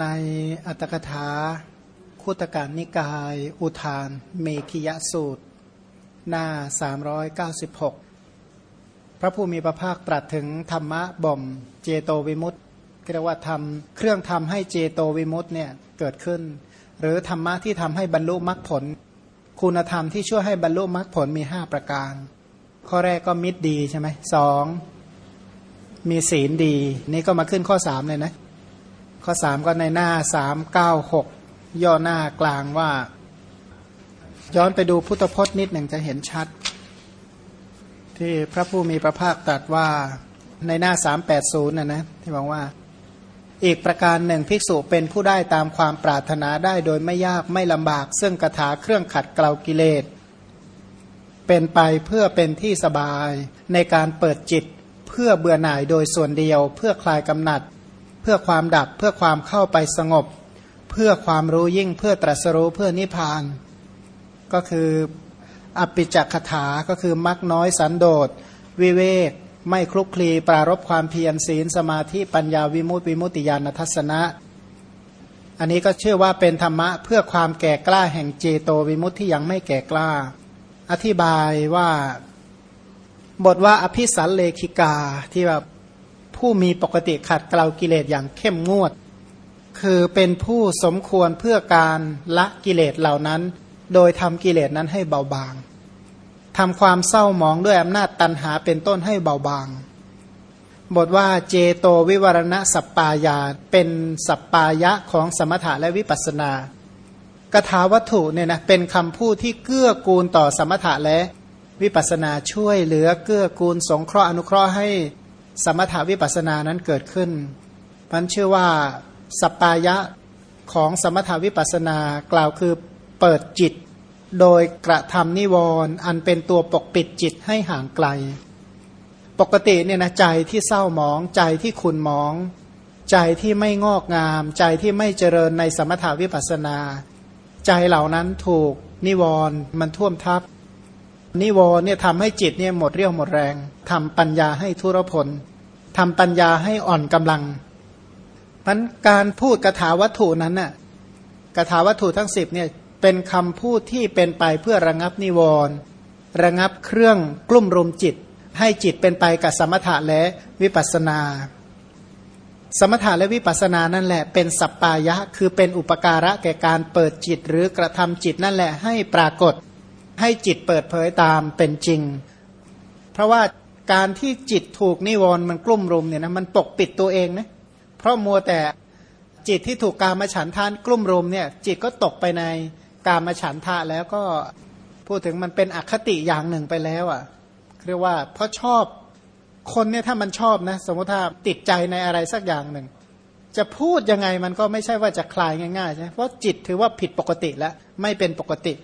ในอัตถกถาคุตการนิกาย อุทาน เมขิยสูตร หน้า 396 พระผู้มีพระภาคตรัสถึงธรรมะบ่มเจโตวิมุตต์เรียกว่าทำเครื่องทำให้เจโตวิมุตต์เนี่ยเกิดขึ้น หรือธรรมะที่ทำให้บรรลุมรรคผล คุณธรรมที่ช่วยให้บรรลุมรรคผลมีห้าประการ ข้อแรกก็มิตรดีใช่ไหมสองมีศีลดี นี่ก็มาขึ้นข้อสามเลยนะ ข้อสามก็ในหน้าสามเก้าหกย่อหน้ากลางว่า ย้อนไปดูพุทธพจน์นิดหนึ่งจะเห็นชัด ที่พระผู้มีพระภาคตรัสว่าในหน้าสามแปดศูนย์นะนะที่บอกว่าอีกประการหนึ่งภิกษุเป็นผู้ได้ตามความปรารถนาได้โดยไม่ยากไม่ลำบาก ซึ่งกถาเครื่องขัดเกลากิเลส เป็นไปเพื่อเป็นที่สบายในการเปิดจิต เพื่อเบื่อหน่ายโดยส่วนเดียว เพื่อคลายกำหนัด เพื่อความดับเพื่อความเข้าไปสงบ เพื่อความรู้ยิ่งเพื่อตรัสรู้เพื่อนิพพาน ก็คืออปิจักขถาก็คือมักน้อยสันโดษวิเวก ไม่คลุกคลีปรารบความเพียรศีลสมาธิปัญญาวิมุตติวิมุตติญาณทัศนะ อันนี้ก็เชื่อว่าเป็นธรรมะเพื่อความแก่กล้าแห่งเจโตวิมุตติที่ยังไม่แก่กล้า อธิบายว่า บทว่าอภิสันเลขิกาที่แบบ ผู้มีปกติขัดเกลากิเลสอย่างเข้มงวด คือเป็นผู้สมควรเพื่อการละกิเลสเหล่านั้น โดยทำกิเลสนั้นให้เบาบางทำความเศร้าหมองด้วยอำนาจตันหาเป็นต้นให้เบาบาง บทว่าเจโตวิวรณะสัปปายาเป็นสัปปายะของสมถะและวิปัสนากถาวัตถุเนี่ยนะเป็นคำพูดที่เกื้อกูลต่อสมถะและวิปัสนาช่วยเหลือเกื้อกูลสงเคราะห์อนุเคราะห์ให้ สมถาวิปัสสนานั้นเกิดขึ้นพันชื่อว่าสปายะของสมถาวิปัสสนากล่าวคือเปิดจิต โดยกระทำนิวรณ์อันเป็นตัวปกปิดจิตให้ห่างไกล ปกติเนี่ยนะใจที่เศร้าหมองใจที่ขุนหมอง ใจที่ไม่งอกงาม ใจที่ไม่เจริญในสมถาวิปัสนา ใจเหล่านั้นถูกนิวรณ์มันท่วมทับนิวรณ์เนี่ยทำให้จิตเนี่ยหมดเรี่ยวหมดแรงทำปัญญาให้ทุรพล ทำปัญญาให้อ่อนกำลังมันการพูดกถาวัตถุนั้นน่ะกถาวัตถุทั้งสิบเนี่ยเป็นคำพูดที่เป็นไปเพื่อระงับนิวรณ์ระงับเครื่องกลุ่มรุมจิต ให้จิตเป็นไปกับสมถะและวิปัสนา สมถะและวิปัสนานั่นแหละ เป็นสัปปายะคือเป็นอุปการะแก่การเปิดจิตหรือกระทำจิตนั่นแหละให้ปรากฏให้จิตเปิดเผยตามเป็นจริง เพราะว่า การที่จิตถูกนิวรณ์มันกลุ่มรุมเนี่ยนะมันปกปิดตัวเองนะเพราะมัวแต่จิตที่ถูกการมาฉันทานกลุ่มรุมเนี่ย จิตก็ตกไปในการมาฉันทะแล้วก็พูดถึงมันเป็นอคติอย่างหนึ่งไปแล้วอะ่ะเรียกว่าเพราะชอบคนเนี่ยถ้ามันชอบนะ สมมติถ้าติดใจในอะไรสักอย่างหนึ่ง จะพูดยังไงมันก็ไม่ใช่ว่าจะคลายง่ายๆใช่เพราะจิตถือว่าผิดปกติแล้วไม่เป็นปกติ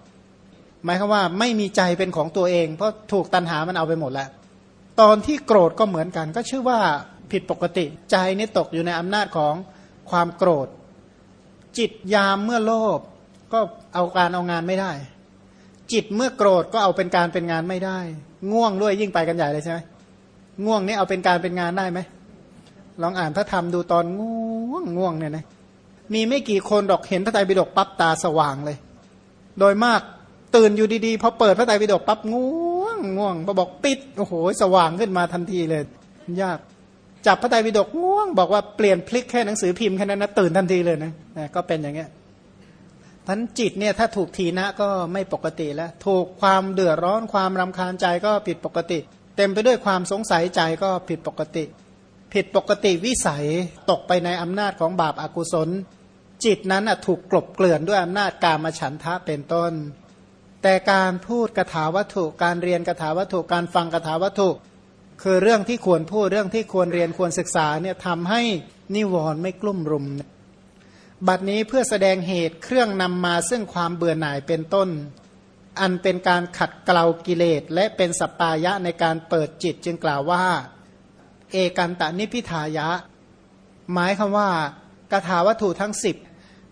หมายความว่าไม่มีใจเป็นของตัวเอง เพราะถูกตันหามันเอาไปหมดแล้ว ตอนที่โกรธก็เหมือนกัน ก็ชื่อว่าผิดปกติ ใจนี่ตกอยู่ในอำนาจของความโกรธ จิตยามเมื่อโลภก็เอาการเอางานไม่ได้ จิตเมื่อโกรธก็เอาเป็นการเป็นงานไม่ได้ ง่วงด้วยยิ่งไปกันใหญ่เลยใช่ไหมง่วงนี่เอาเป็นการเป็นงานได้ไหมลองอ่านพระธรรมดูตอนง่วงง่วงเนี่ยนะมีไม่กี่คนดอกเห็นพระไตรปิฎกปั๊บตาสว่างเลย โดยมากตื่นอยู่ดีๆพอเปิดพระไตรปิฎกปั๊บง่ว งง่วงพอบอกปิดโอ้โหสว่างขึ้นมาทันทีเลย ยากจับพระไตรปิฎกง่วงบอกว่าเปลี่ยนพลิกแค่หนังสือพิมพ์แค่นั้นนะตื่นทันทีเลยนะก็เป็นอย่างเงี้ยพันจิตเนี่ยถ้าถูกทีนะก็ไม่ปกติแล้ว ถูกความเดือดร้อนความรำคาญใจก็ผิดปกติ เต็มไปด้วยความสงสัยใจก็ผิดปกติ ผิดปกติวิสัยตกไปในอำนาจของบาปอากุศล จิตนั้นถูกกลบเกลื่อนด้วยอำนาจกามฉันทะเป็นต้น แต่การพูดกถาวัตถุ การเรียนกถาวัตถุ การฟังกถาวัตถุ คือเรื่องที่ควรพูดเรื่องที่ควรเรียนควรศึกษาเนี่ยทำให้นิวรณ์ไม่กลุ่มรุม บัดนี้เพื่อแสดงเหตุเครื่องนำมาซึ่งความเบื่อหน่ายเป็นต้น อันเป็นการขัดเกลากิเลส และเป็นสปปายะในการเปิดจิตจึงกล่าวว่า เอกันตะนิพิทายะ หมายคำว่ากถาวัตถุทั้งสิบ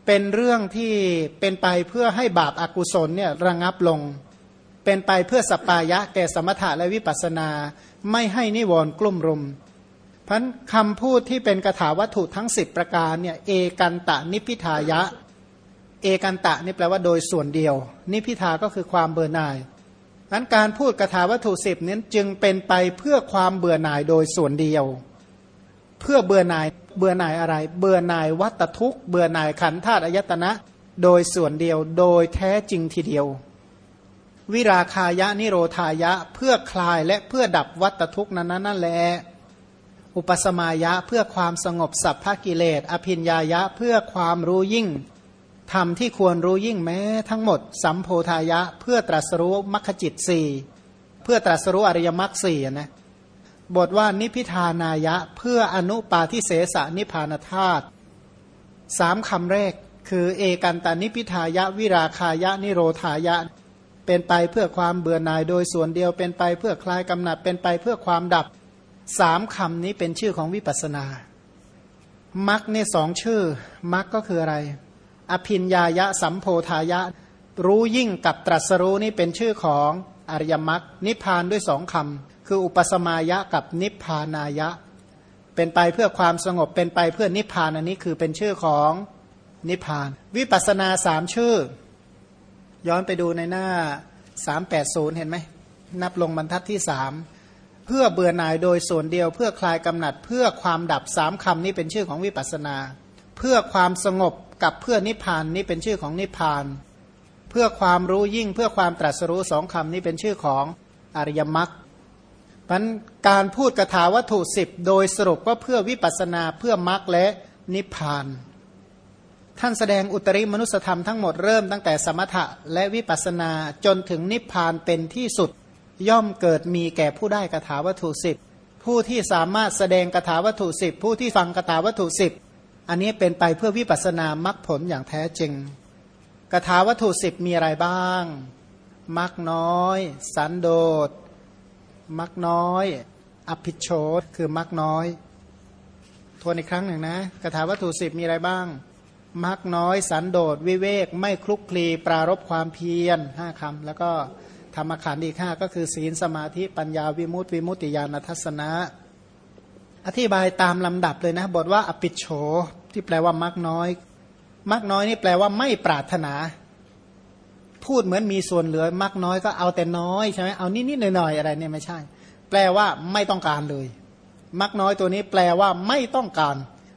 เป็นเรื่องที่เป็นไปเพื่อให้บาปอากุศลเนี่ยระงับลง เป็นไปเพื่อสปายะแก่สมถะและวิปัสนา ไม่ให้นิวรณ์กลุ่มรุมพันคำพูดที่เป็นกถาวัตถุทั้ง 10 ประการเนี่ยเอกันตะนิพิทายะ เอกันตะนี่แปลว่าโดยส่วนเดียว นิพิทาก็คือความเบื่อหน่ายนั้นการพูดกถาวัตถุสิบนี้จึงเป็นไปเพื่อความเบื่อหน่ายโดยส่วนเดียว เพื่อเบื่อหน่ายเบื่อหน่ายอะไร เบื่อหน่ายวัตทุกข์ เบื่อหน่ายขันธาตุอายตนะ โดยส่วนเดียวโดยแท้จริงทีเดียว วิราคายะนิโรธายะเพื่อคลายและเพื่อดับวัตทุกข์นั้นนั่นแหละอุปสมายะเพื่อความสงบสัพพกิเลสอภินญายะเพื่อความรู้ยิ่งธรรมที่ควรรู้ยิ่งแม้ทั้งหมด สัมโพธายะ เพื่อตรัสรู้มรรคจิตสี่เพื่อตรัสรู้อริยมรรคสี่นะ บทว่านิพิธานายะเพื่ออนุปาทิเสสนิพานธาตุสามคำแรก คือเอกันตานิพิทายะวิราคายะนิโรธายะ เป็นไปเพื่อความเบื่อหน่ายโดยส่วนเดียวเป็นไปเพื่อคลายกำหนัดเป็นไปเพื่อความดับสามคำนี้เป็นชื่อของวิปัสนามักเนี่ยสองชื่อมักก็คืออะไร อภินญายะสัมโพธายะ รู้ยิ่งกับตรัสรู้นี่เป็นชื่อของอริยมักนิพพานด้วยสองคำ คืออุปสมายะกับนิพพานายะ เป็นไปเพื่อความสงบเป็นไปเพื่อนิพพานอันนี้คือเป็นชื่อของนิพพาน วิปัสนาสามชื่อ ย้อนไปดูในหน้า 380 เห็นไหม นับลงบรรทัดที่สามเพื่อเบื่อหน่ายโดยส่วนเดียว เพื่อคลายกำหนัด เพื่อความดับสามคำนี้เป็นชื่อของวิปัสนา เพื่อความสงบกับเพื่อนิพพานนี้เป็นชื่อของนิพพาน เพื่อความรู้ยิ่งเพื่อความตรัสรู้สองคำนี้เป็นชื่อของอริยมรรค พันการพูดกถาวัตถุสิบโดยสรุปก็เพื่อวิปัสนาเพื่อมรรคและนิพพาน ท่านแสดงอุตริมนุสธรรมทั้งหมดเริ่มตั้งแต่สมถะและวิปัสนาจนถึงนิพพานเป็นที่สุดย่อมเกิดมีแก่ผู้ได้คาถาวัตถุสิบผู้ที่สามารถแสดงคาถาวัตถุสิบผู้ที่ฟังคาถาวัตถุสิบอันนี้เป็นไปเพื่อวิปัสนามรรคผลอย่างแท้จริงคาถาวัตถุสิบมีอะไรบ้างมรรคน้อย สันโดษ มรรคน้อย อภิโชตคือมรรคน้อย ทวนอีกครั้งหนึ่งนะคาถาวัตถุสิบมีอะไรบ้างมรรคน้อย สันโดษ วิเวก ไม่คลุกคลี ปรารบความเพียรห้าคำแล้วก็ธรรมขันธ์อีกห้าก็คือศีลสมาธิปัญญาวิมุตติวิมุตติญาณทัศนะ อธิบายตามลำดับเลยนะ บทว่าอปิชโฉที่แปลว่ามักน้อย มักน้อยนี่แปลว่าไม่ปรารถนา พูดเหมือนมีส่วนเหลือมักน้อยก็เอาแต่น้อยใช่ไหมเอานิดๆหน่อยๆอะไรเนี่ยไม่ใช่ แปลว่าไม่ต้องการเลยมักน้อยตัวนี้แปลว่าไม่ต้องการ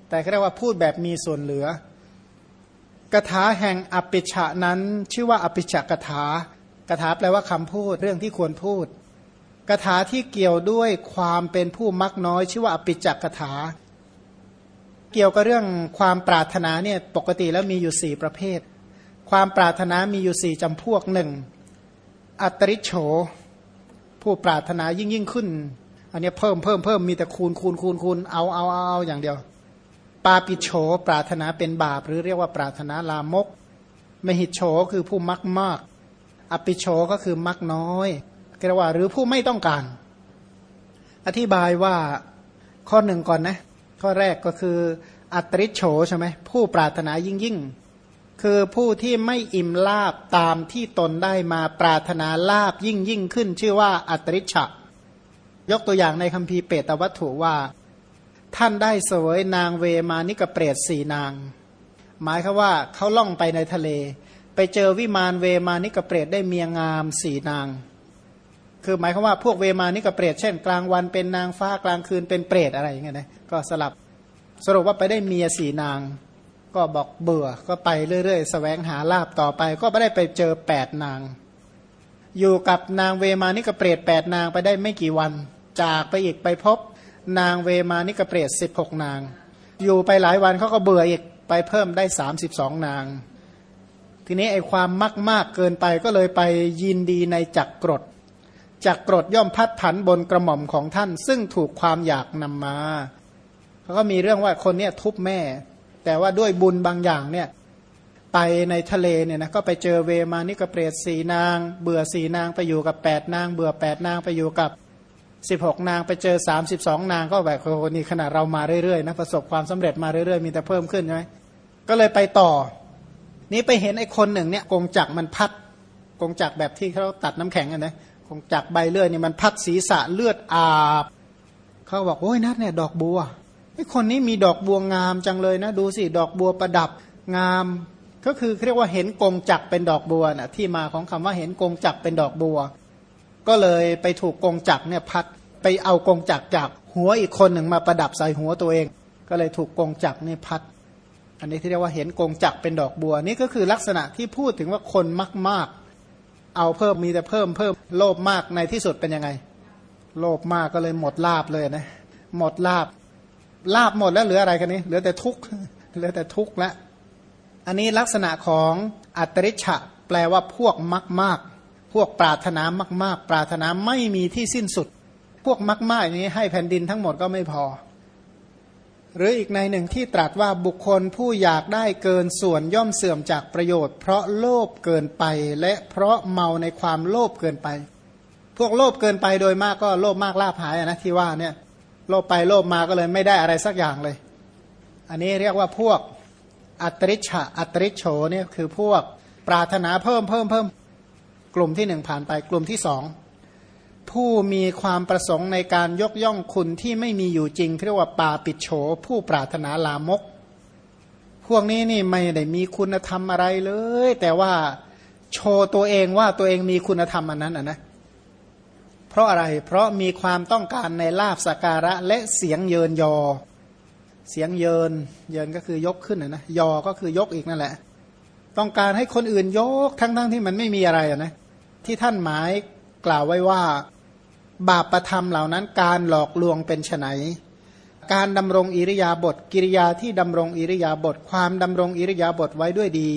แต่เรียกว่าพูดแบบมีส่วนเหลือกถาแห่งอปิชะนั้น ชื่อว่าอปิชกถากถาแปลว่าคำพูดเรื่องที่ควรพูดกถาที่เกี่ยวด้วยความเป็นผู้มักน้อย ชื่อว่าอปิจักกถา เกี่ยวกับเรื่องความปรารถนาเนี่ยปกติแล้วมีอยู่สี่ประเภท ความปรารถนามีอยู่สี่จำพวกหนึ่งอัตริโฉผู้ปรารถนายิ่งยิ่งขึ้น อันนี้เพิ่มเพิ่มเพิ่มมีแต่คูณคูณคูณคูณเอาเอาเอาเอาอย่างเดียว ปาปิโฉปรารถนาเป็นบาป หรือเรียกว่าปรารถนาลามก มหิโฉคือผู้มักมาก อปิโชก็คือมักน้อยกระว่าหรือผู้ไม่ต้องการ อธิบายว่าข้อหนึ่งก่อนนะ ข้อแรกก็คืออัตริโฉใช่ไหมผู้ปรารถนายิ่งยิ่ง คือผู้ที่ไม่อิ่มลาบตามที่ตนได้มาปรารถนาลาบยิ่งยิ่งขึ้น ชื่อว่าอัตริฉะยกตัวอย่างในคัมภีร์เปตวัตถุว่า ท่านได้เสวยนางเวมานิกเปรตสี่นาง หมายคือว่าเขาล่องไปในทะเล ไปเจอวิมานเวมานิกเปรตได้เมียงามสี่นาง คือหมายความว่าพวกเวมานิกเปรตเช่น กลางวันเป็นนางฟ้ากลางคืนเป็นเปรตอะไรอย่างเงี้ยนะก็สลับสรุปว่าไปได้เมียสี่นาง ก็บอกเบื่อก็ไปเรื่อยๆสแสวงหาลาภต่อไป ก็ไม่ได้ไปเจอแปดนาง อยู่กับนางเวมานิกเปรตแปดนางไปได้ไม่กี่วัน จากไปอีกไปพบนางเวมานิกเปรตสิบหกนาง อยู่ไปหลายวันเขาก็เบื่ออีกไปเพิ่มได้สามสิบสองนาง ทีนี้ไอความมากมากเกินไปก็เลยไปยินดีในจักกรดจักกรดย่อมพัดผันบนกระหม่อมของท่าน ซึ่งถูกความอยากนำมาเขาก็มีเรื่องว่าคนเนี้ยทุบแม่ แต่ว่าด้วยบุญบางอย่างเนี่ยไปในทะเลเนี่ยนะก็ไปเจอเวมานิกเปรตสีนาง เบื่อสีนางไปอยู่กับแปดนาง เบื่อแปดนางไปอยู่กับสิบหกนางไปเจอสามสิบสองนางก็แบบคนนี้ขนาดเรามาเรื่อยๆนะประสบความสำเร็จมาเรื่อยๆมีแต่เพิ่มขึ้นใช่ไหมก็เลยไปต่อ นี้ไปเห็นไอ้คนหนึ่งเนี่ยกงจักมันพัดกงจักแบบที่เขาตัดน้ำแข็งกันนะกงจักใบเลื่อยนี่มันพัดศีรษะเลือดอาบเขาบอกโอ้ยนัดเนี่ยดอกบัว คนนี้มีดอกบัวงามจังเลยนะดูสิดอกบัวประดับงาม ก็คือเรียกว่าเห็นกงจักเป็นดอกบัวนะที่มาของคำว่าเห็นกงจักเป็นดอกบัว ก็เลยไปถูกกงจักเนี่ยพัดไปเอากงจักจากหัวอีกคนหนึ่งมาประดับใส่หัวตัวเอง ก็เลยถูกกงจักเนี่ยพัด อันนี้ที่เรียกว่าเห็นกงจักเป็นดอกบัว นี่ก็คือลักษณะที่พูดถึงว่าคนมากๆ เอาเพิ่มมีแต่เพิ่มเพิ่มโลภมากในที่สุดเป็นยังไง โลภมากก็เลยหมดลาบเลยนะหมดลาบ ลาบหมดแล้วเหลืออะไรกันนี้ เหลือแต่ทุกข์เหลือแต่ทุกข์แล้วอันนี้ลักษณะของอัตริชะแปลว่าพวกมากๆ พวกปรารถนามาก ๆ ปรารถนาไม่มีที่สิ้นสุด พวกมากๆนี้ให้แผ่นดินทั้งหมดก็ไม่พอ หรืออีกในหนึ่งที่ตรัสว่าบุคคลผู้อยากได้เกินส่วนย่อมเสื่อมจากประโยชน์ เพราะโลภเกินไป และเพราะเมาในความโลภเกินไป พวกโลภเกินไปโดยมากก็โลภมากลาภหายนะที่ว่าเนี่ย โลภไปโลภมาก็เลยไม่ได้อะไรสักอย่างเลย อันนี้เรียกว่าพวกอัตริชะอัตริโฉเนี่ยคือพวกปรารถนาเพิ่มเพิ่มเพิ่มกลุ่มที่หนึ่งผ่านไปกลุ่มที่สองผู้มีความประสงค์ในการยกย่องคุณที่ไม่มีอยู่จริงเรียกว่าปาปิดโฉผู้ปรารถนาลามก พวกนี้นี่ไม่ได้มีคุณธรรมอะไรเลย แต่ว่าโชว์ตัวเองว่าตัวเองมีคุณธรรมอันนั้นอะนะเราะอะไร เพราะมีความต้องการในลาบสการะและเสียงเยินยอ เสียงเยิน เยินก็คือยกขึ้นนะ ยอ ก็คือยกอีกนั่นแหละ ต้องการให้คนอื่นยกทั้งๆทที่มันไม่มีอะไรนะ ที่ท่านหมายกล่าวไว้ว่า บาปประธรรมเหล่านั้นการหลอกลวงเป็นไนการดำรงอิริยาบถกิริยาที่ดำรงอิริยาบถความดำรงอิริยาบถไว้ด้วยดี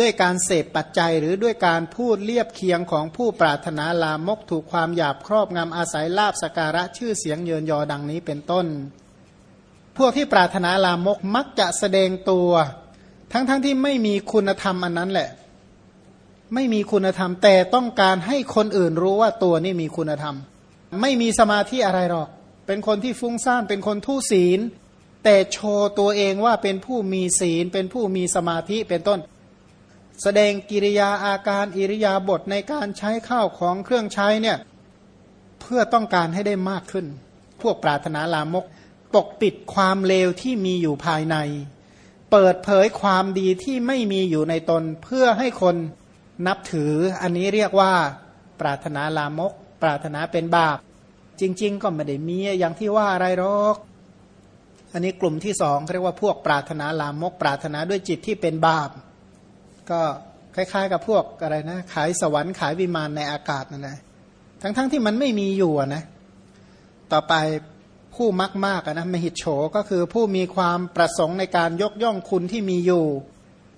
ด้วยการเสพปัจจัยหรือด้วยการพูดเลียบเคียงของผู้ปรารถนาลามกถูกความหยาบครอบงำอาศัยลาบสการะชื่อเสียงเยินยอดังนี้เป็นต้น พวกที่ปรารถนาลามกมักจะแสดงตัว ทั้งๆทที่ไม่มีคุณธรรมอันนั้นแหละ ไม่มีคุณธรรมแต่ต้องการให้คนอื่นรู้ว่าตัวนี้มีคุณธรรม ไม่มีสมาธิอะไรหรอก เป็นคนที่ฟุ้งซ่านเป็นคนทุศีล แต่โชว์ตัวเองว่าเป็นผู้มีศีล เป็นผู้มีสมาธิเป็นต้น แสดงกิริยาอาการอิริยาบถในการใช้ข้าวของเครื่องใช้เนี่ยเพื่อต้องการให้ได้มากขึ้น พวกปรารถนาลามก ปกปิดความเลวที่มีอยู่ภายใน เปิดเผยความดีที่ไม่มีอยู่ในตน เพื่อให้คนนับถือ อันนี้เรียกว่า ปรารถนาลามก ปรารถนาเป็นบาป จริง ๆ ก็ไม่ได้มีอย่างที่ว่าอะไรหรอก อันนี้กลุ่มที่สองเรียกว่าพวกปรารถนาลามก ปรารถนาด้วยจิตที่เป็นบาป ก็คล้าย ๆ กับพวกอะไรนะขายสวรรค์ขายวิมานในอากาศนั่นแหละทั้งๆทที่มันไม่มีอยู่นะต่อไปผู้มักมากนะมหิตโฉก็คือผู้มีความประสงค์ในการยกย่องคุณที่มีอยู่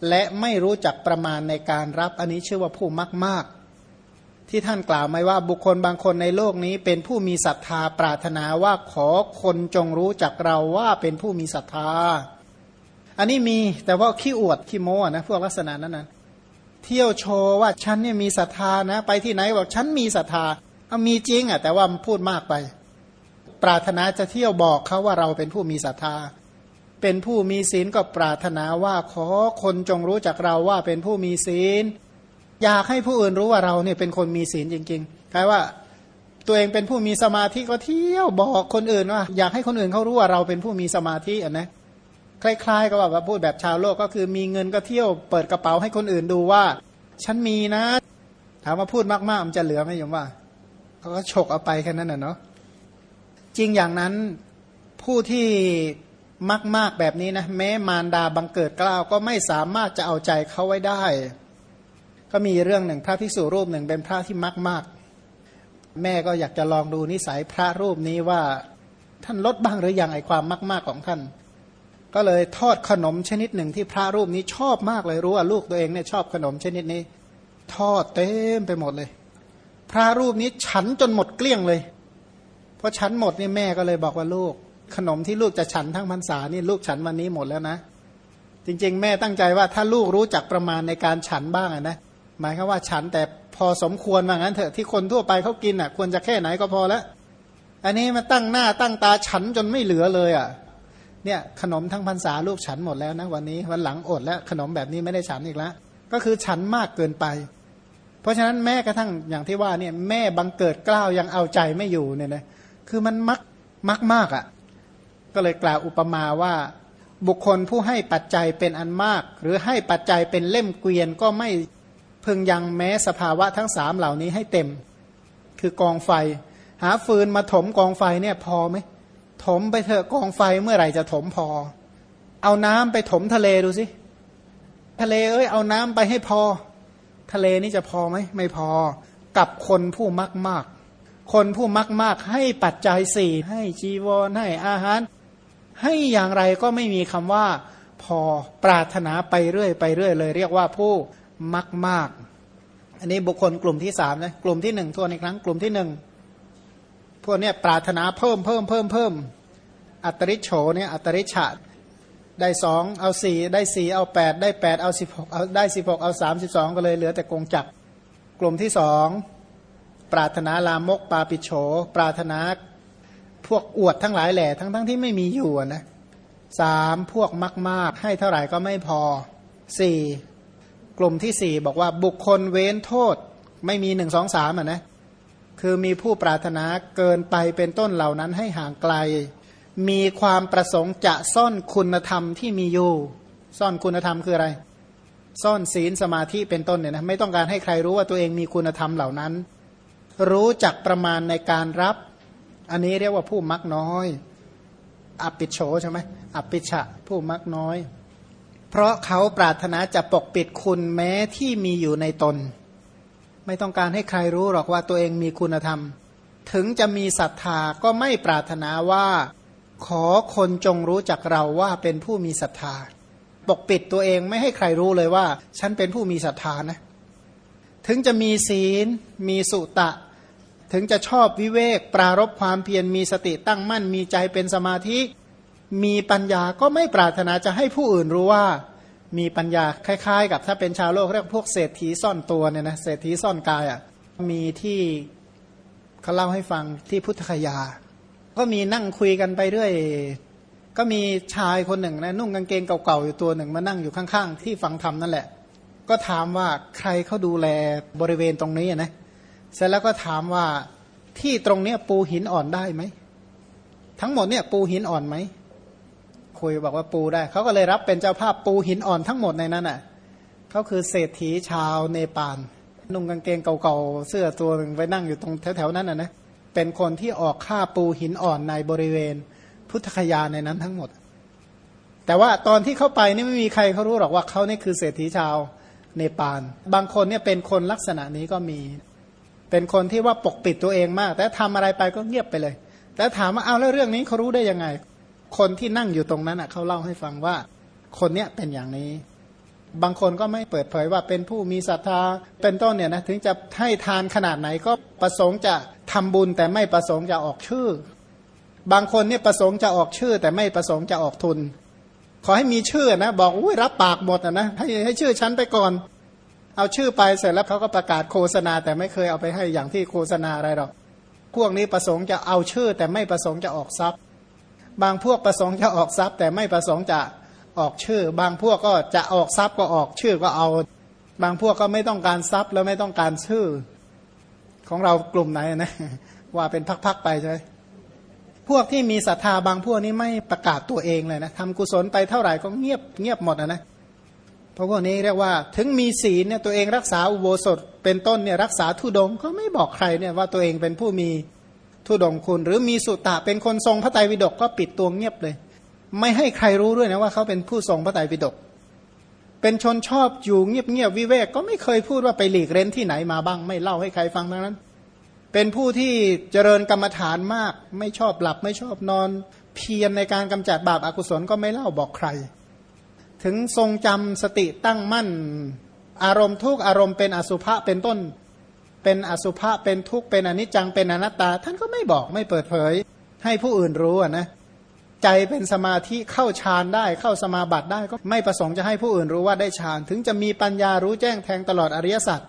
และไม่รู้จักประมาณในการรับอันนี้ชื่อว่าผู้มักมากที่ท่านกล่าวไหมว่าบุคคลบางคนในโลกนี้ เป็นผู้มีศรัทธาปรารถนาว่าขอคนจงรู้จักเราว่าเป็นผู้มีศรัทธา อันนี้มีแต่ว่าขี้อวดขี้โม้นะพวกลักษณะนั้นนะเที่ยวโชว์ว่าฉันเนี่ยมีศรัทธานะ ไปที่ไหนบอกฉันมีศรัทธาเอามีจริงอะแต่ว่าพูดมากไป ปรารถนาจะเที่ยวบอกเขาว่าเราเป็นผู้มีศรัทธา เป็นผู้มีศีลก็ปรารถนาว่าขอคนจงรู้จักเราว่าเป็นผู้มีศีล อยากให้ผู้อื่นรู้ว่าเราเนี่ยเป็นคนมีศีลจริงๆคล้ายว่าตัวเองเป็นผู้มีสมาธิก็เที่ยวบอกคนอื่นว่า อยากให้คนอื่นเขารู้ว่าเราเป็นผู้มีสมาธิอะนะ คล้ายๆกับว่าพูดแบบชาวโลกก็คือมีเงินก็เที่ยวเปิดกระเป๋าให้คนอื่นดูว่า ฉันมีนะ ถามว่าพูดมากๆมันจะเหลือไหมยมว่าเขาก็ฉกเอาไปแค่นั้นน่ะเนาะจริงอย่างนั้นผู้ที่มากมากแบบนี้นะแม้มารดาบังเกิดกล้าวก็ไม่สามารถจะเอาใจเขาไว้ได้ ก็มีเรื่องหนึ่งพระภิกษุรูปหนึ่งเป็นพระที่มากมากแม่ก็อยากจะลองดูนิสัยพระรูปนี้ว่าท่านลดบ้างหรือยังไอความมากมากของท่าน ก็เลยทอดขนมชนิดหนึ่งที่พระรูปนี้ชอบมากเลยรู้ว่าลูกตัวเองเนี่ยชอบขนมชนิดนี้ ทอดเต็มไปหมดเลย พระรูปนี้ฉันจนหมดเกลี้ยงเลยพราะฉันหมดนี่แม่ก็เลยบอกว่าลูก ขนมที่ลูกจะฉันทั้งพรรษานี่ลูกฉันวันนี้หมดแล้วนะ จริงๆ แม่ตั้งใจว่าถ้าลูกรู้จักประมาณในการฉันบ้างนะหมายคือว่าฉันแต่พอสมควรว่างั้นเถอะที่คนทั่วไปเขากินอะ ควรจะแค่ไหนก็พอแล้วอันนี้มาตั้งหน้าตั้งตาฉันจนไม่เหลือเลยอะ เนี่ยขนมทั้งพรรษาลูกฉันหมดแล้วนะวันนี้วันหลังอดแล้วขนมแบบนี้ไม่ได้ฉันอีกแล้วก็คือฉันมากเกินไป เพราะฉะนั้นแม่กระทั่งอย่างที่ว่าเนี่ยแม่บังเกิดกล้าวยังเอาใจไม่อยู่เนี่ยนะคือมันมักมากมากอะก็เลยกล่าวอุปมาว่าบุคคลผู้ให้ปัจจัยเป็นอันมาก หรือให้ปัจจัยเป็นเล่มเกวียนก็ไม่พึงยังแม้สภาวะทั้งสามเหล่านี้ให้เต็ม คือกองไฟ หาฟืนมาถมกองไฟเนี่ยพอไหม ถมไปเถอะกองไฟเมื่อไหร่จะถมพอ เอาน้ำไปถมทะเลดูสิ ทะเลเอ้ยเอาน้ำไปให้พอ ทะเลนี่จะพอไหมไม่พอ กับคนผู้มากมากคนผู้มากมากให้ปัจจัยสี่ให้จีวรให้อาหาร ให้อย่างไรก็ไม่มีคำว่า พอปรารถนาไปเรื่อยไปเรื่อยเลย เรียกว่าผู้มากมากอันนี้บุคคลกลุ่มที่สามนะกลุ่มที่หนึ่งทวนอีกครั้งกลุ่มที่หนึ่ง พวกเนี้ยปรารถนาเพิ่มเพิ่มเพิ่มเพิ่มอัตริโฉเนี่ยอัตริฉะได้สองเอาสี่ได้สี่เอาแปดได้แปดเอาสิบหกเอาได้สิบหกเอาสามสิบสองก็เลยเหลือแต่กงจักกลุ่มที่สองปรารถนาลามกปาปิโฉปรารถนาพวกอวดทั้งหลายแหล่ทั้งทั้งที่ไม่มีอยู่นะสามพวกมากมากให้เท่าไหร่ก็ไม่พอสี่กลุ่มที่สี่บอกว่าบุคคลเว้นโทษ ไม่มีหนึ่งสองสามอะนะ คือมีผู้ปรารถนาเกินไปเป็นต้นเหล่านั้นให้ห่างไกล มีความประสงค์จะซ่อนคุณธรรมที่มีอยู่ ซ่อนคุณธรรมคืออะไร ซ่อนศีลสมาธิเป็นต้นเนี่ยนะไม่ต้องการให้ใครรู้ว่าตัวเองมีคุณธรรมเหล่านั้น รู้จักประมาณในการรับ อันนี้เรียกว่าผู้มักน้อยอปิโฉใช่ไหมอปิชะผู้มักน้อย เพราะเขาปรารถนาจะปกปิดคุณแม้ที่มีอยู่ในตน ไม่ต้องการให้ใครรู้หรอกว่าตัวเองมีคุณธรรม ถึงจะมีศรัทธาก็ไม่ปรารถนาว่า ขอคนจงรู้จักเราว่าเป็นผู้มีศรัทธา ปกปิดตัวเองไม่ให้ใครรู้เลยว่า ฉันเป็นผู้มีศรัทธานะ ถึงจะมีศีล มีสุตะ ถึงจะชอบวิเวก ปรารบความเพียรมีสติตั้งมั่นมีใจเป็นสมาธิ มีปัญญาก็ไม่ปรารถนาจะให้ผู้อื่นรู้ว่า มีปัญญาคล้ายๆ กับถ้าเป็นชาวโลกเรียกพวกเศรษฐีซ่อนตัวเนี่ยนะเศรษฐีซ่อนกายอะ่ะมีที่เขาเล่าให้ฟังที่พุทธคยา ก็มีนั่งคุยกันไปเรื่อยก็มีชายคนหนึ่งนะนุ่งกางเกงเก่าๆอยู่ตัวหนึ่งมานั่งอยู่ข้างๆ ที่ฟังธรรมนั่นแหละ ก็ถามว่าใครเขาดูแลบริเวณตรงนี้นะเสร็จแล้วก็ถามว่าที่ตรงเนี้ยปูหินอ่อนได้ไหมทั้งหมดเนี่ยปูหินอ่อนไหม คุยบอกว่าปูได้ เขาก็เลยรับเป็นเจ้าภาพปูหินอ่อนทั้งหมดในนั้นอะเขาคือเศรษฐีชาวเนปาลนุ่งกางเกงเก่าๆเสื้อตัวหนึ่งไปนั่งอยู่ตรงแถวๆนั้นอะนะเป็นคนที่ออกค่าปูหินอ่อนในบริเวณ พุทธคยาในนั้นทั้งหมด แต่ว่าตอนที่เข้าไปนี่ไม่มีใครเขารู้หรอกว่าเขานี่คือเศรษฐีชาวเนปาลบางคนเนี่ยเป็นคนลักษณะนี้ก็มี เป็นคนที่ว่าปกปิดตัวเองมาก แต่ทำอะไรไปก็เงียบไปเลย แต่ถามว่าเอาแล้วเรื่องนี้เขารู้ได้ยังไง คนที่นั่งอยู่ตรงนั้นอะเขาเล่าให้ฟังว่า คนเนี้ยเป็นอย่างนี้ บางคนก็ไม่เปิดเผยว่าเป็นผู้มีศรัทธาเป็นต้นเนี่ยนะถึงจะให้ทานขนาดไหนก็ประสงค์จะทำบุญแต่ไม่ประสงค์จะออกชื่อ บางคนเนี่ยประสงค์จะออกชื่อ แต่ไม่ประสงค์จะออกทุน ขอให้มีชื่อนะบอกอุ้ยรับปากหมดนะให้ให้ชื่อฉันไปก่อน เอาชื่อไปเสร็จแล้วเขาก็ประกาศโฆษณา แต่ไม่เคยเอาไปให้อย่างที่โฆษณาอะไรหรอกพวกนี้ประสงค์จะเอาชื่อ แต่ไม่ประสงค์จะออกทรัพย์ บางพวกประสงค์จะออกทรัพย์ แต่ไม่ประสงค์จะออกชื่อ บางพวกก็จะออกทรัพย์ก็ออกชื่อก็เอา บางพวกก็ไม่ต้องการทรัพย์แล้วไม่ต้องการชื่อ ของเรากลุ่มไหนนะว่าเป็นพักๆไปใช่ไหมพวกที่มีศรัทธาบางพวกนี้ไม่ประกาศตัวเองเลยนะทำกุศลไปเท่าไหร่ก็เงียบเงียบหมดนะเพราะพวกนี้เรียกว่าถึงมีศีลเนี่ยตัวเองรักษาอุโบสถเป็นต้นเนี่ยรักษาทุดงก็ไม่บอกใครเนี่ยว่าตัวเองเป็นผู้มี ทุดงคุณ หรือมีสุตตะเป็นคนทรงพระไตรปิฎกก็ปิดตัวเงียบเลย ไม่ให้ใครรู้ด้วยนะว่าเขาเป็นผู้ทรงพระไตรปิฎกเป็นชนชอบอยู่เงียบเงียบวิเวกก็ไม่เคยพูดว่าไปหลีกเร้นที่ไหนมาบ้าง ไม่เล่าให้ใครฟังทั้งนั้น เป็นผู้ที่เจริญกรรมฐานมาก ไม่ชอบหลับไม่ชอบนอน เพียรในการกำจัดบาปอากุศลก็ไม่เล่าบอกใคร ถึงทรงจำสติตั้งมั่น อารมณ์ทุกอารมณ์เป็นอสุภะเป็นต้น เป็นอสุภะเป็นทุกข์เป็นอนิจจังเป็นอนัตตา ท่านก็ไม่บอกไม่เปิดเผย ให้ผู้อื่นรู้นะใจเป็นสมาธิเข้าฌานได้เข้าสมาบัติได้ก็ไม่ประสงค์จะให้ผู้อื่นรู้ว่าได้ฌาน ถึงจะมีปัญญารู้แจ้งแทงตลอดอริยสัจ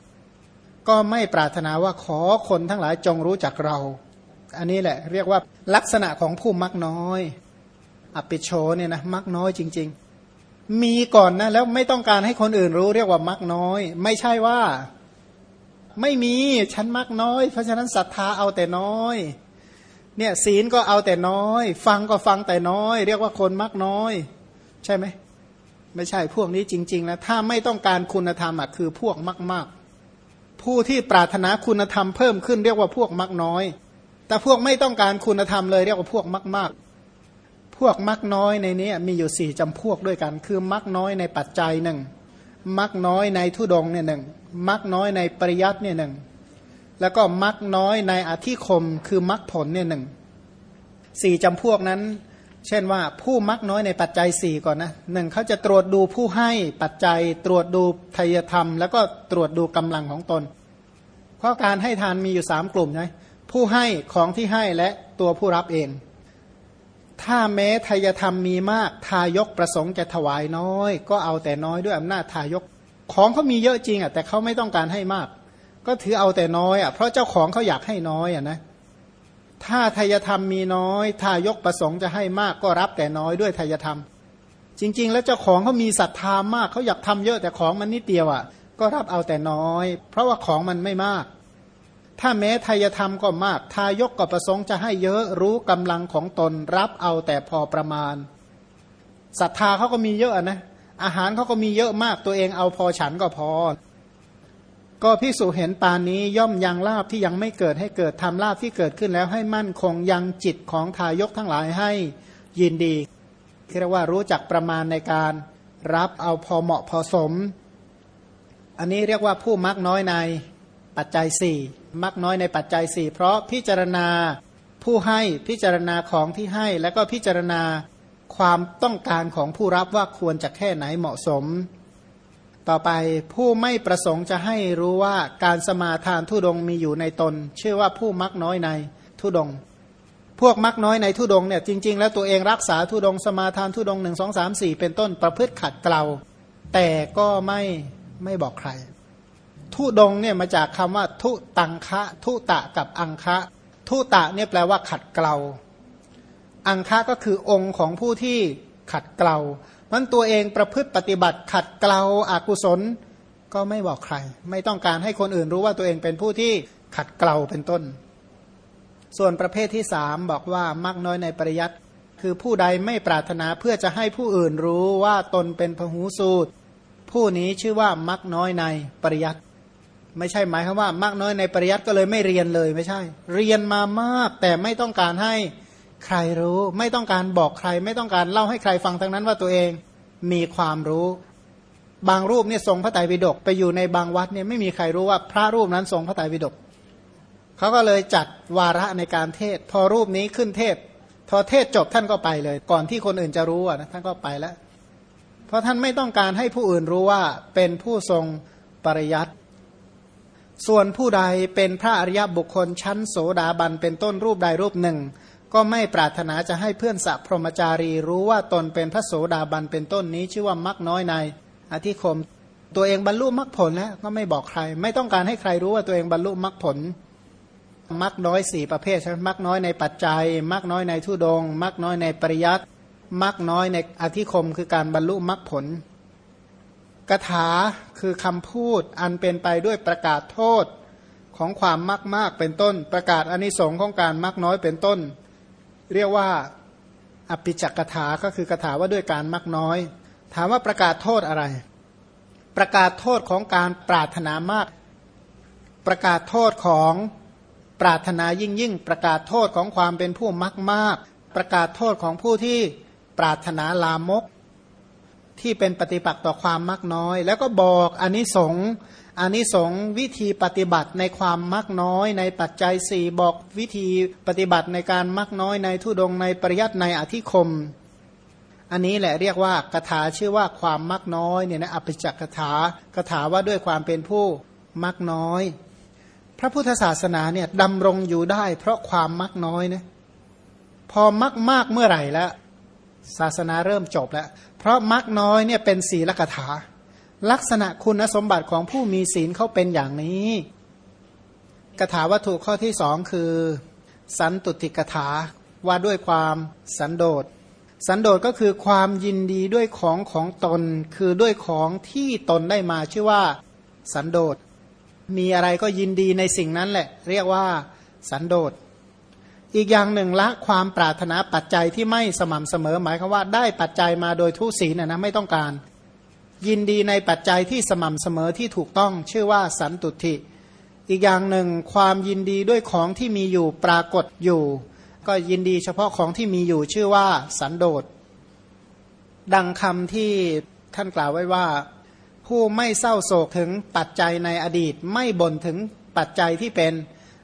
ก็ไม่ปรารถนาว่าขอคนทั้งหลายจงรู้จักเรา อันนี้แหละเรียกว่าลักษณะของผู้มักน้อยอปิโชเนี่ยนะมักน้อยจริง ๆ มีก่อนนะแล้วไม่ต้องการให้คนอื่นรู้เรียกว่ามักน้อย ไม่ใช่ว่า ไม่มีฉันมักน้อย เพราะฉะนั้นศรัทธาเอาแต่น้อย เนี่ยศีลก็เอาแต่น้อย ฟังก็ฟังแต่น้อย เรียกว่าคนมักน้อย ใช่ไหมไม่ใช่พวกนี้จริงๆแล้วถ้าไม่ต้องการคุณธรรมอะคือพวกมากๆ ผู้ที่ปรารถนาคุณธรรมเพิ่มขึ้นเรียกว่าพวกมักน้อย แต่พวกไม่ต้องการคุณธรรมเลยเรียกว่าพวกมากๆ พวกมักน้อยในนี้มีอยู่สี่จำพวกด้วยกัน คือมักน้อยในปัจจัยหนึ่งมักน้อยในทุดงเนี่ยหนึ่ง มักน้อยในปริยัติเนี่ยหนึ่งแล้วก็มักน้อยในอธิคมคือมักผลเนี่ยหนึ่งสี่จำพวกนั้น เช่นว่าผู้มักน้อยในปัจจัยสี่ก่อนนะหนึ่งเขาจะตรวจดูผู้ให้ปัจจัย ตรวจดูทายธรรม แล้วก็ตรวจดูกำลังของตน เพราะการให้ทานมีอยู่สามกลุ่มใช่ผู้ให้ของที่ให้และตัวผู้รับเอง ถ้าแม้ทายธรรมมีมากทายกประสงค์จะถวายน้อย ก็เอาแต่น้อยด้วยอำนาจทายก ของเขามีเยอะจริงอะแต่เขาไม่ต้องการให้มาก ก็ถือเอาแต่น้อยอะเพราะเจ้าของเขาอยากให้น้อยอะนะถ้าทายธรรมมีน้อยทายกประสงค์จะให้มากก็รับแต่น้อยด้วยทายธรรม จริง ๆ แล้วเจ้าของเขามีศรัทธามากเขาอยากทำเยอะแต่ของมันนิดเดียวอะ ก็รับเอาแต่น้อย เพราะว่าของมันไม่มาก ถ้าแม้ทายธรรมก็มาก ทายกก็ประสงค์จะให้เยอะรู้กำลังของตนรับเอาแต่พอประมาณศรัทธาเขาก็มีเยอะนะ อาหารเขาก็มีเยอะมากตัวเองเอาพอฉันก็พอ ก็พิสูจเห็นปานนี้ย่อมยังลาบที่ยังไม่เกิดให้เกิดทำลาบที่เกิดขึ้นแล้วให้มั่นคงยังจิตของทายกทั้งหลายให้ยินดีเรียกว่ารู้จักประมาณในการรับเอาพอเหมาะพอสม อันนี้เรียกว่าผู้มักน้อยในปัจจัยสี่มักน้อยในปัจจัยสี่เพราะพิจารณาผู้ให้พิจารณาของที่ให้ แล้วก็พิจารณา ความต้องการของผู้รับว่าควรจะแค่ไหนเหมาะสม ต่อไปผู้ไม่ประสงค์จะให้รู้ว่าการสมาทานทุดงมีอยู่ในตน ชื่อว่าผู้มักน้อยในทุดง พวกมักน้อยในทุดงเนี่ยจริง ๆ แล้วตัวเองรักษาทุดงสมาทานทุดงหนึ่งสองสามสี่เป็นต้นประพฤติขัดเกลาแต่ก็ไม่ไม่บอกใคร ทุดงเนี่ยมาจากคำว่า ทุตังคะ ทุตะกับอังคะ ทุตะเนี่ยแปลว่าขัดเกลา อังคะก็คือองค์ของผู้ที่ขัดเกลามันตัวเองประพฤติปฏิบัติขัดเกลาอากุศลก็ไม่บอกใคร ไม่ต้องการให้คนอื่นรู้ว่าตัวเองเป็นผู้ที่ขัดเกลาเป็นต้น ส่วนประเภทที่สามบอกว่ามักน้อยในปริยัติคือผู้ใดไม่ปรารถนาเพื่อจะให้ผู้อื่นรู้ว่าตนเป็นพหูสูตร ผู้นี้ชื่อว่ามักน้อยในปริยัติไม่ใช่หมายความว่ามักน้อยในปริยัติก็เลยไม่เรียนเลยไม่ใช่ เรียนมามากแต่ไม่ต้องการให้ ใครรู้ไม่ต้องการบอกใคร ไม่ต้องการเล่าให้ใครฟังทั้งนั้นว่าตัวเองมีความรู้ บางรูปเนี่ยทรงพระไตรปิฎกไปอยู่ในบางวัดเนี่ยไม่มีใครรู้ว่าพระรูปนั้นทรงพระไตรปิฎกเขาก็เลยจัดวาระในการเทศ พอรูปนี้ขึ้นเทศพอเทศจบท่านก็ไปเลย ก่อนที่คนอื่นจะรู้อะนะท่านก็ไปแล้ว เพราะท่านไม่ต้องการให้ผู้อื่นรู้ว่าเป็นผู้ทรงปริยัติส่วนผู้ใดเป็นพระอริยบุคคลชั้นโสดาบันเป็นต้นรูปใดรูปหนึ่ง ก็ไม่ปรารถนาจะให้เพื่อนสัพพรมจารีรู้ว่าตนเป็นพระโสดาบันเป็นต้นนี้ ชื่อว่ามักน้อยในอธิคม ตัวเองบรรลุมรรคผลแล้วก็ไม่บอกใคร ไม่ต้องการให้ใครรู้ว่าตัวเองบรรลุมรรคผลมักน้อยสี่ประเภทใช่ไหมมักน้อยในปัจจัย มักน้อยในทุดง มักน้อยในปริยัติมักน้อยในอธิคมคือการบรรลุมรรคผลกถาคือคำพูดอันเป็นไปด้วยประกาศโทษของความมักมากเป็นต้น ประกาศอนิสงค์ของการมักน้อยเป็นต้น เรียกว่าอภิจักถาก็คือกถาว่าด้วยการมักน้อย ถามว่าประกาศโทษอะไร ประกาศโทษของการปรารถนามาก ประกาศโทษของปรารถนายิ่งยิ่ง ประกาศโทษของความเป็นผู้มักมาก ประกาศโทษของผู้ที่ปรารถนาลามก ที่เป็นปฏิปักษ์ต่อความมักน้อย แล้วก็บอกอนนิสงส์ อันนี้สงวิธีปฏิบัติในความมักน้อยในปัจจัยสี่บอกวิธีปฏิบัติในการมักน้อยในทุดงในปริยัติในอธิคม อันนี้แหละเรียกว่ากถาชื่อว่าความมักน้อยเนี่ยนะอภิจักกถากถาว่าด้วยความเป็นผู้มักน้อย พระพุทธศาสนาเนี่ยดำรงอยู่ได้ เพราะความมักน้อยนะพอมักมากเมื่อไหร่แล้วศาสนาเริ่มจบแล้ว เพราะมักน้อยเนี่ยเป็นศีลกถา ลักษณะคุณสมบัติของผู้มีศีลเขาเป็นอย่างนี้กถาวัตถุข้อที่สองคือ สันตุติกถาว่าด้วยความสันโดษ สันโดษก็คือความยินดีด้วยของของตน คือด้วยของที่ตนได้มาชื่อว่า สันโดษ มีอะไรก็ยินดีในสิ่งนั้นแหละ เรียกว่า สันโดษ อีกอย่างหนึ่งละความปรารถนาปัจจัยที่ไม่สม่ำเสมอหมายความว่าได้ปัจจัยมาโดยทุศีนะนะไม่ต้องการ ยินดีในปัจจัยที่สม่ำเสมอที่ถูกต้องชื่อว่าสันตุทิ อีกอย่างหนึ่งความยินดีด้วยของที่มีอยู่ปรากฏอยู่ ก็ยินดีเฉพาะของที่มีอยู่ชื่อว่าสันโดษ ดังคำที่ท่านกล่าวไว้ว่า ผู้ไม่เศร้าโศกถึงปัจจัยในอดีต ไม่บ่นถึงปัจจัยที่เป็น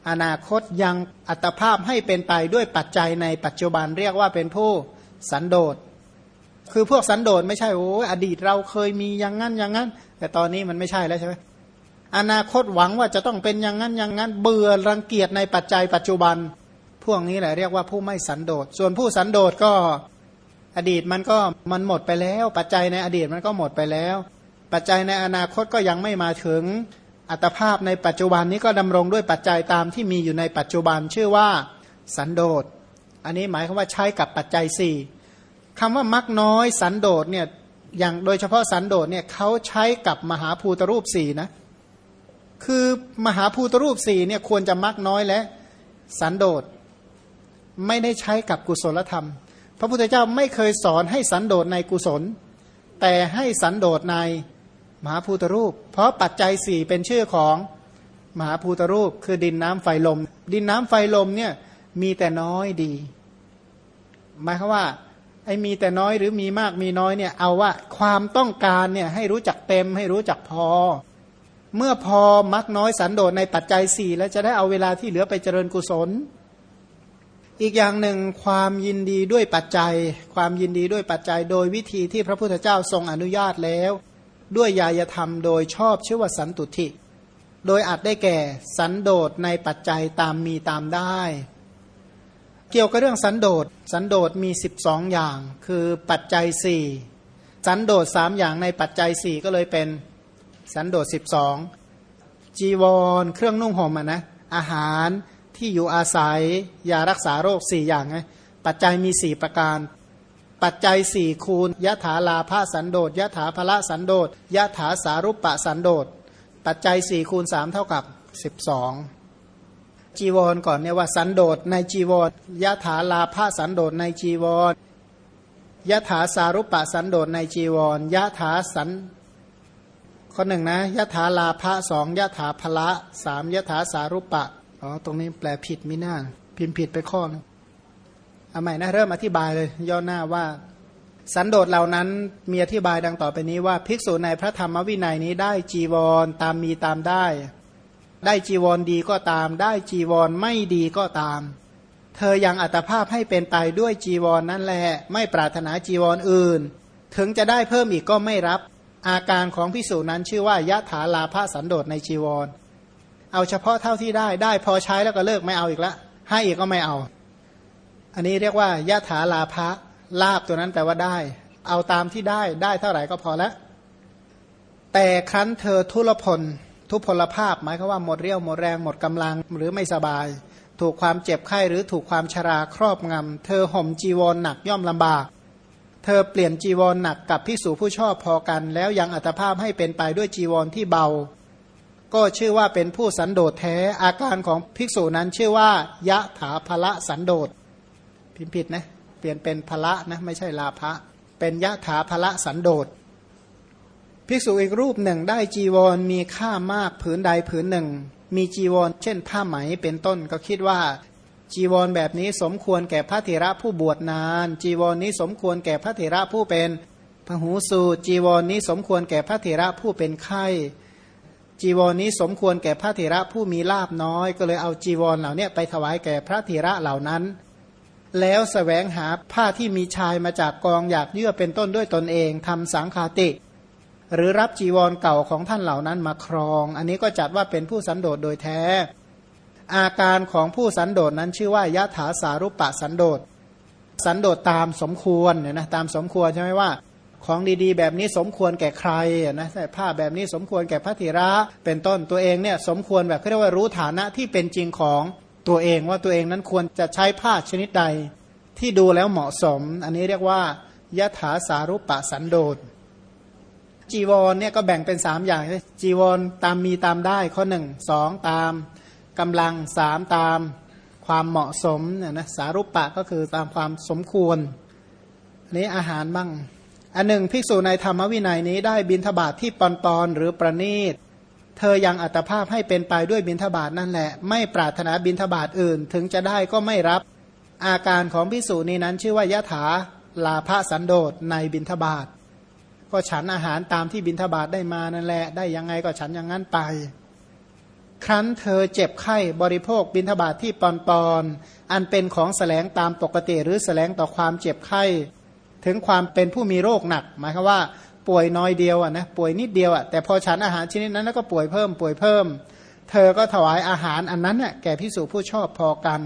อนาคตยังอัตภาพให้เป็นไปด้วยปัจจัยในปัจจุบันเรียกว่าเป็นผู้สันโดษ คือพวกสันโดษไม่ใช่โอ้อดีตเราเคยมีอย่างนั้นอย่างนั้น แต่ตอนนี้มันไม่ใช่แล้วใช่ไหมอนาคตหวังว่าจะต้องเป็นอย่างนั้นอย่างนั้น เบื่อรังเกียจในปัจจัยปัจจุบัน พวกนี้แหละเรียกว่าผู้ไม่สันโดษ ส่วนผู้สันโดษก็อดีตมันก็มันหมดไปแล้ว ปัจจัยในอดีตมันก็หมดไปแล้ว ปัจจัยในอนาคตก็ยังไม่มาถึงอัตภาพในปัจจุบันนี้ก็ดำรงด้วยปัจจัยตามที่มีอยู่ในปัจจุบันชื่อว่าสันโดษ อันนี้หมายความว่าใช้กับปัจจัยสี่ คำว่ามักน้อยสันโดษเนี่ยอย่างโดยเฉพาะสันโดษเนี่ยเขาใช้กับมหาภูตรูปสี่นะ คือมหาภูตรูปสี่เนี่ยควรจะมักน้อยและสันโดษไม่ได้ใช้กับกุศลธรรม พระพุทธเจ้าไม่เคยสอนให้สันโดษในกุศล แต่ให้สันโดษในมหาภูตรูป เพราะปัจจัยสี่เป็นชื่อของมหาภูตรูป คือดินน้ำไฟลม ดินน้ำไฟลมเนี่ยมีแต่น้อยดีหมายความว่า ไอ้มีแต่น้อยหรือมีมากมีน้อยเนี่ยเอาว่าความต้องการเนี่ยให้รู้จักเต็มให้รู้จักพอ เมื่อพอมักน้อยสันโดษในปัจจัยสี่แล้วจะได้เอาเวลาที่เหลือไปเจริญกุศล อีกอย่างหนึ่งความยินดีด้วยปัจจัย ความยินดีด้วยปัจจัย โดยวิธีที่พระพุทธเจ้าทรงอนุญาตแล้ว ด้วยยายธรรมโดยชอบชื่อว่าสันตุทิโดยอาจได้แก่สันโดษในปัจจัยตามมีตามได้ เกี่ยวกับเรื่องสันโดษสันโดษมี 12 อย่าง คือปัจจัยสี่สันโดษสามอย่างในปัจจัยสี่ก็เลยเป็นสันโดษ12 จีวร เครื่องนุ่งห่มนะอาหารที่อยู่อาศัยยารักษาโรคสี่อย่างไงปัจจัยมีสี่ประการ ปัจจัยสี่คูณยะถาลาภสันโดษยะถาภละสันโดษยะถาสารุปปะสันโดษปัจจัยสี่คูณสามเท่ากับสิบสอง จีวรก่อนเนี่ยว่าสันโดษในจีวรยะถาลาภาสันโดษในจีวรยะถาสารุปะสันโดษในจีวรยะถาสันข้อหนึ่งนะยะถาลาภสองยะถาภละสามยะถาสารุปปะอ๋อตรงนี้แปลผิดมิน่าพิมพ์ผิดไปข้อนึงเอาใหม่นะเริ่มอธิบายเลย ย่อหน้าว่า สันโดษเหล่านั้นมีอธิบายดังต่อไปนี้ว่า ภิกษุในพระธรรมวินัยนี้ได้จีวรตามมีตามได้ ได้จีวรดีก็ตาม ได้จีวรไม่ดีก็ตาม เธอยังอัตภาพให้เป็นไปด้วยจีวรนนั่นแหละไม่ปรารถนาจีวรออื่น ถึงจะได้เพิ่มอีกก็ไม่รับ อาการของภิกษุนั้นชื่อว่ายะถาลาภสันโดษในจีวร เอาเฉพาะเท่าที่ได้ได้พอใช้แล้วก็เลิกไม่เอาอีกละให้อีกก็ไม่เอา อันนี้เรียกว่ายะถาลาภะลาบตัวนั้นแปลว่าได้ เอาตามที่ได้ได้เท่าไหร่ก็พอแล้วแต่ครั้นเธอทุรพล ทุพพลภาพ หมายคือว่าหมดเรี่ยวหมดแรงหมดกำลังหรือไม่สบาย ถูกความเจ็บไข้หรือถูกความชราครอบงำเธอห่มจีวรหนักย่อมลำบาก เธอเปลี่ยนจีวรหนักกับพิสูผู้ชอบพอกัน แล้วยังอัตภาพให้เป็นไปด้วยจีวรที่เบา ก็ชื่อว่าเป็นผู้สันโดษแท้อาการของภิกษุนั้นชื่อว่ายะถาภละสันโดษพิมพ์ผิดนะเปลี่ยนเป็นพละนะไม่ใช่ลาภะเป็นยะถาพละสันโดษ ภิกษุอีกรูปหนึ่งได้จีวรมีค่ามากผืนใดผืนหนึ่ง มีจีวร เช่นผ้าไหมเป็นต้นก็คิดว่าจีวรแบบนี้สมควรแก่พระเถระผู้บวชนาน จีวรนี้สมควรแก่พระเถระผู้เป็นพหูสูตรจีวรนี้สมควรแก่พระเถระผู้เป็นไข้จีวรนี้สมควรแก่พระเถระผู้มีลาบน้อย ก็เลยเอาจีวรเหล่านี้ไปถวายแก่พระเถระเหล่านั้น แล้วสแสวงหาผ้าที่มีชายมาจากกองอยากเยื่อเป็นต้นด้วยตนเองทำสังคาติ หรือรับจีวรเก่าของท่านเหล่านั้นมาครอง อันนี้ก็จัดว่าเป็นผู้สันโดษโดยแท้ อาการของผู้สันโดษนั้นชื่อว่ายะถาสารุปะสันโดษสันโดษตามสมควรเนี่ยนะตามสมควรใช่ไหมว่า ของดีๆ แบบนี้สมควรแก่ใครนะใส่ผ้าแบบนี้สมควรแก่พระธีระเป็นต้นตัวเองเนี่ยสมควรแบบเรียกว่ารู้ฐานะที่เป็นจริงของตัวเองว่าตัวเองนั้นควรจะใช้ผ้าชนิดใดที่ดูแล้วเหมาะสม อันนี้เรียกว่ายะถาสารุปะสันโดษ จีวรเนี่ยก็แบ่งเป็นสามอย่างจีวรตามมีตามได้ข้อหนึ่งสองตามกำลังสามตามความเหมาะสมเนี่ยนะสารุปปะก็คือตามความสมควรนี้อาหารบ้างอันหนึ่งภิกษุในธรรมวินัยนี้ได้บินทบาทที่ปอนปอนหรือประนีต เธอยังอัตภาพให้เป็นไปด้วยบินทบาทนั่นแหละ ไม่ปรารถนาบินทบาทอื่น ถึงจะได้ก็ไม่รับอาการของภิกษุนี้นั้นชื่อว่ายะถาลาภสันโดษในบินทบาท ก็ฉันอาหารตามที่บินทบาทได้มานั่นแหละ ได้ยังไงก็ฉันอย่างนั้นไป ครั้นเธอเจ็บไข้บริโภคบินทบาทที่ปอนปอนอันเป็นของแสลงตามปกติหรือแสลงต่อความเจ็บไข้ ถึงความเป็นผู้มีโรคหนัก หมายความว่า ป่วยน้อยเดียวอะนะป่วยนิดเดียวอะแต่พอฉันอาหารชนิดนั้นแล้วก็ป่วยเพิ่มป่วยเพิ่ม เธอก็ถวายอาหารอันนั้นเนี่ยแก่พิสูจผู้ชอบพอกัน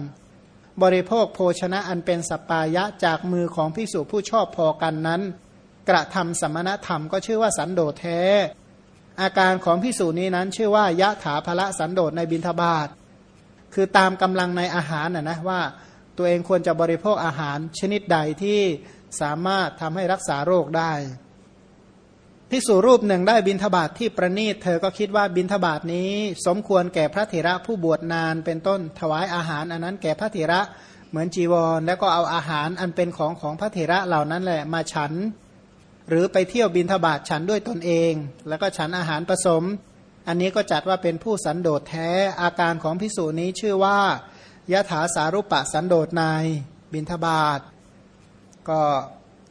บริโภคโภชนะอันเป็นสปายะจากมือของพิสูจผู้ชอบพอกันนั้น กระทำสมณธรรมก็ชื่อว่าสันโดษแท้ อาการของพิสูจนี้นั้นชื่อว่ายะถาภละสันโดษในบิณฑบาตคือตามกำลังในอาหารน่ะนะว่าตัวเองควรจะบริโภคอาหารชนิดใดที่สามารถทำให้รักษาโรคได้พิสูรูปหนึ่งได้บินทบาทที่ประนีตเธอก็คิดว่าบินทบาทนี้ สมควรแก่พระเถระผู้บวชนานเป็นต้นถวายอาหารอันนั้นแก่พระเถระเหมือนจีวร แล้วก็เอาอาหารอันเป็นของของพระเถระเหล่านั้นแหละมาฉัน หรือไปเที่ยวบินทบาทฉันด้วยตนเอง แล้วก็ฉันอาหารผสม อันนี้ก็จัดว่าเป็นผู้สันโดษแท้อาการของพิสูจนี้ชื่อว่ายะถาสารุปะสันโดษในบินทบาท ก็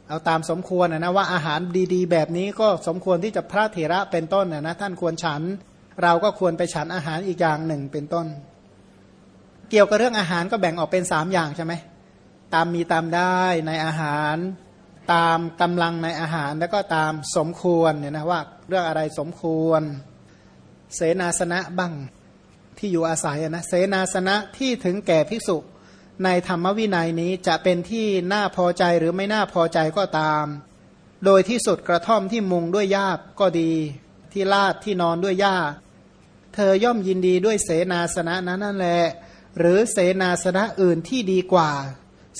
เอาตามสมควรนะนะว่าอาหารดีๆ แบบนี้ก็สมควรที่จะพระเถระเป็นต้นนะนะท่านควรฉัน เราก็ควรไปฉันอาหารอีกอย่างหนึ่งเป็นต้น เกี่ยวกับเรื่องอาหารก็แบ่งออกเป็นสามอย่างใช่ไหมตามมีตามได้ในอาหาร ตามกำลังในอาหาร แล้วก็ตามสมควรเนี่ยนะว่าเรื่องอะไรสมควร เสนาสนะบ้างที่อยู่อาศัยนะเสนาสนะที่ถึงแก่ภิกษุในธรรมวินัยนี้จะเป็นที่น่าพอใจหรือไม่น่าพอใจก็ตาม โดยที่สุดกระท่อมที่มุงด้วยหญ้าก็ดี ที่ลาดที่นอนด้วยหญ้า เธอย่อมยินดีด้วยเสนาสนะนั้นนั่นแหละหรือเสนาสนะอื่นที่ดีกว่า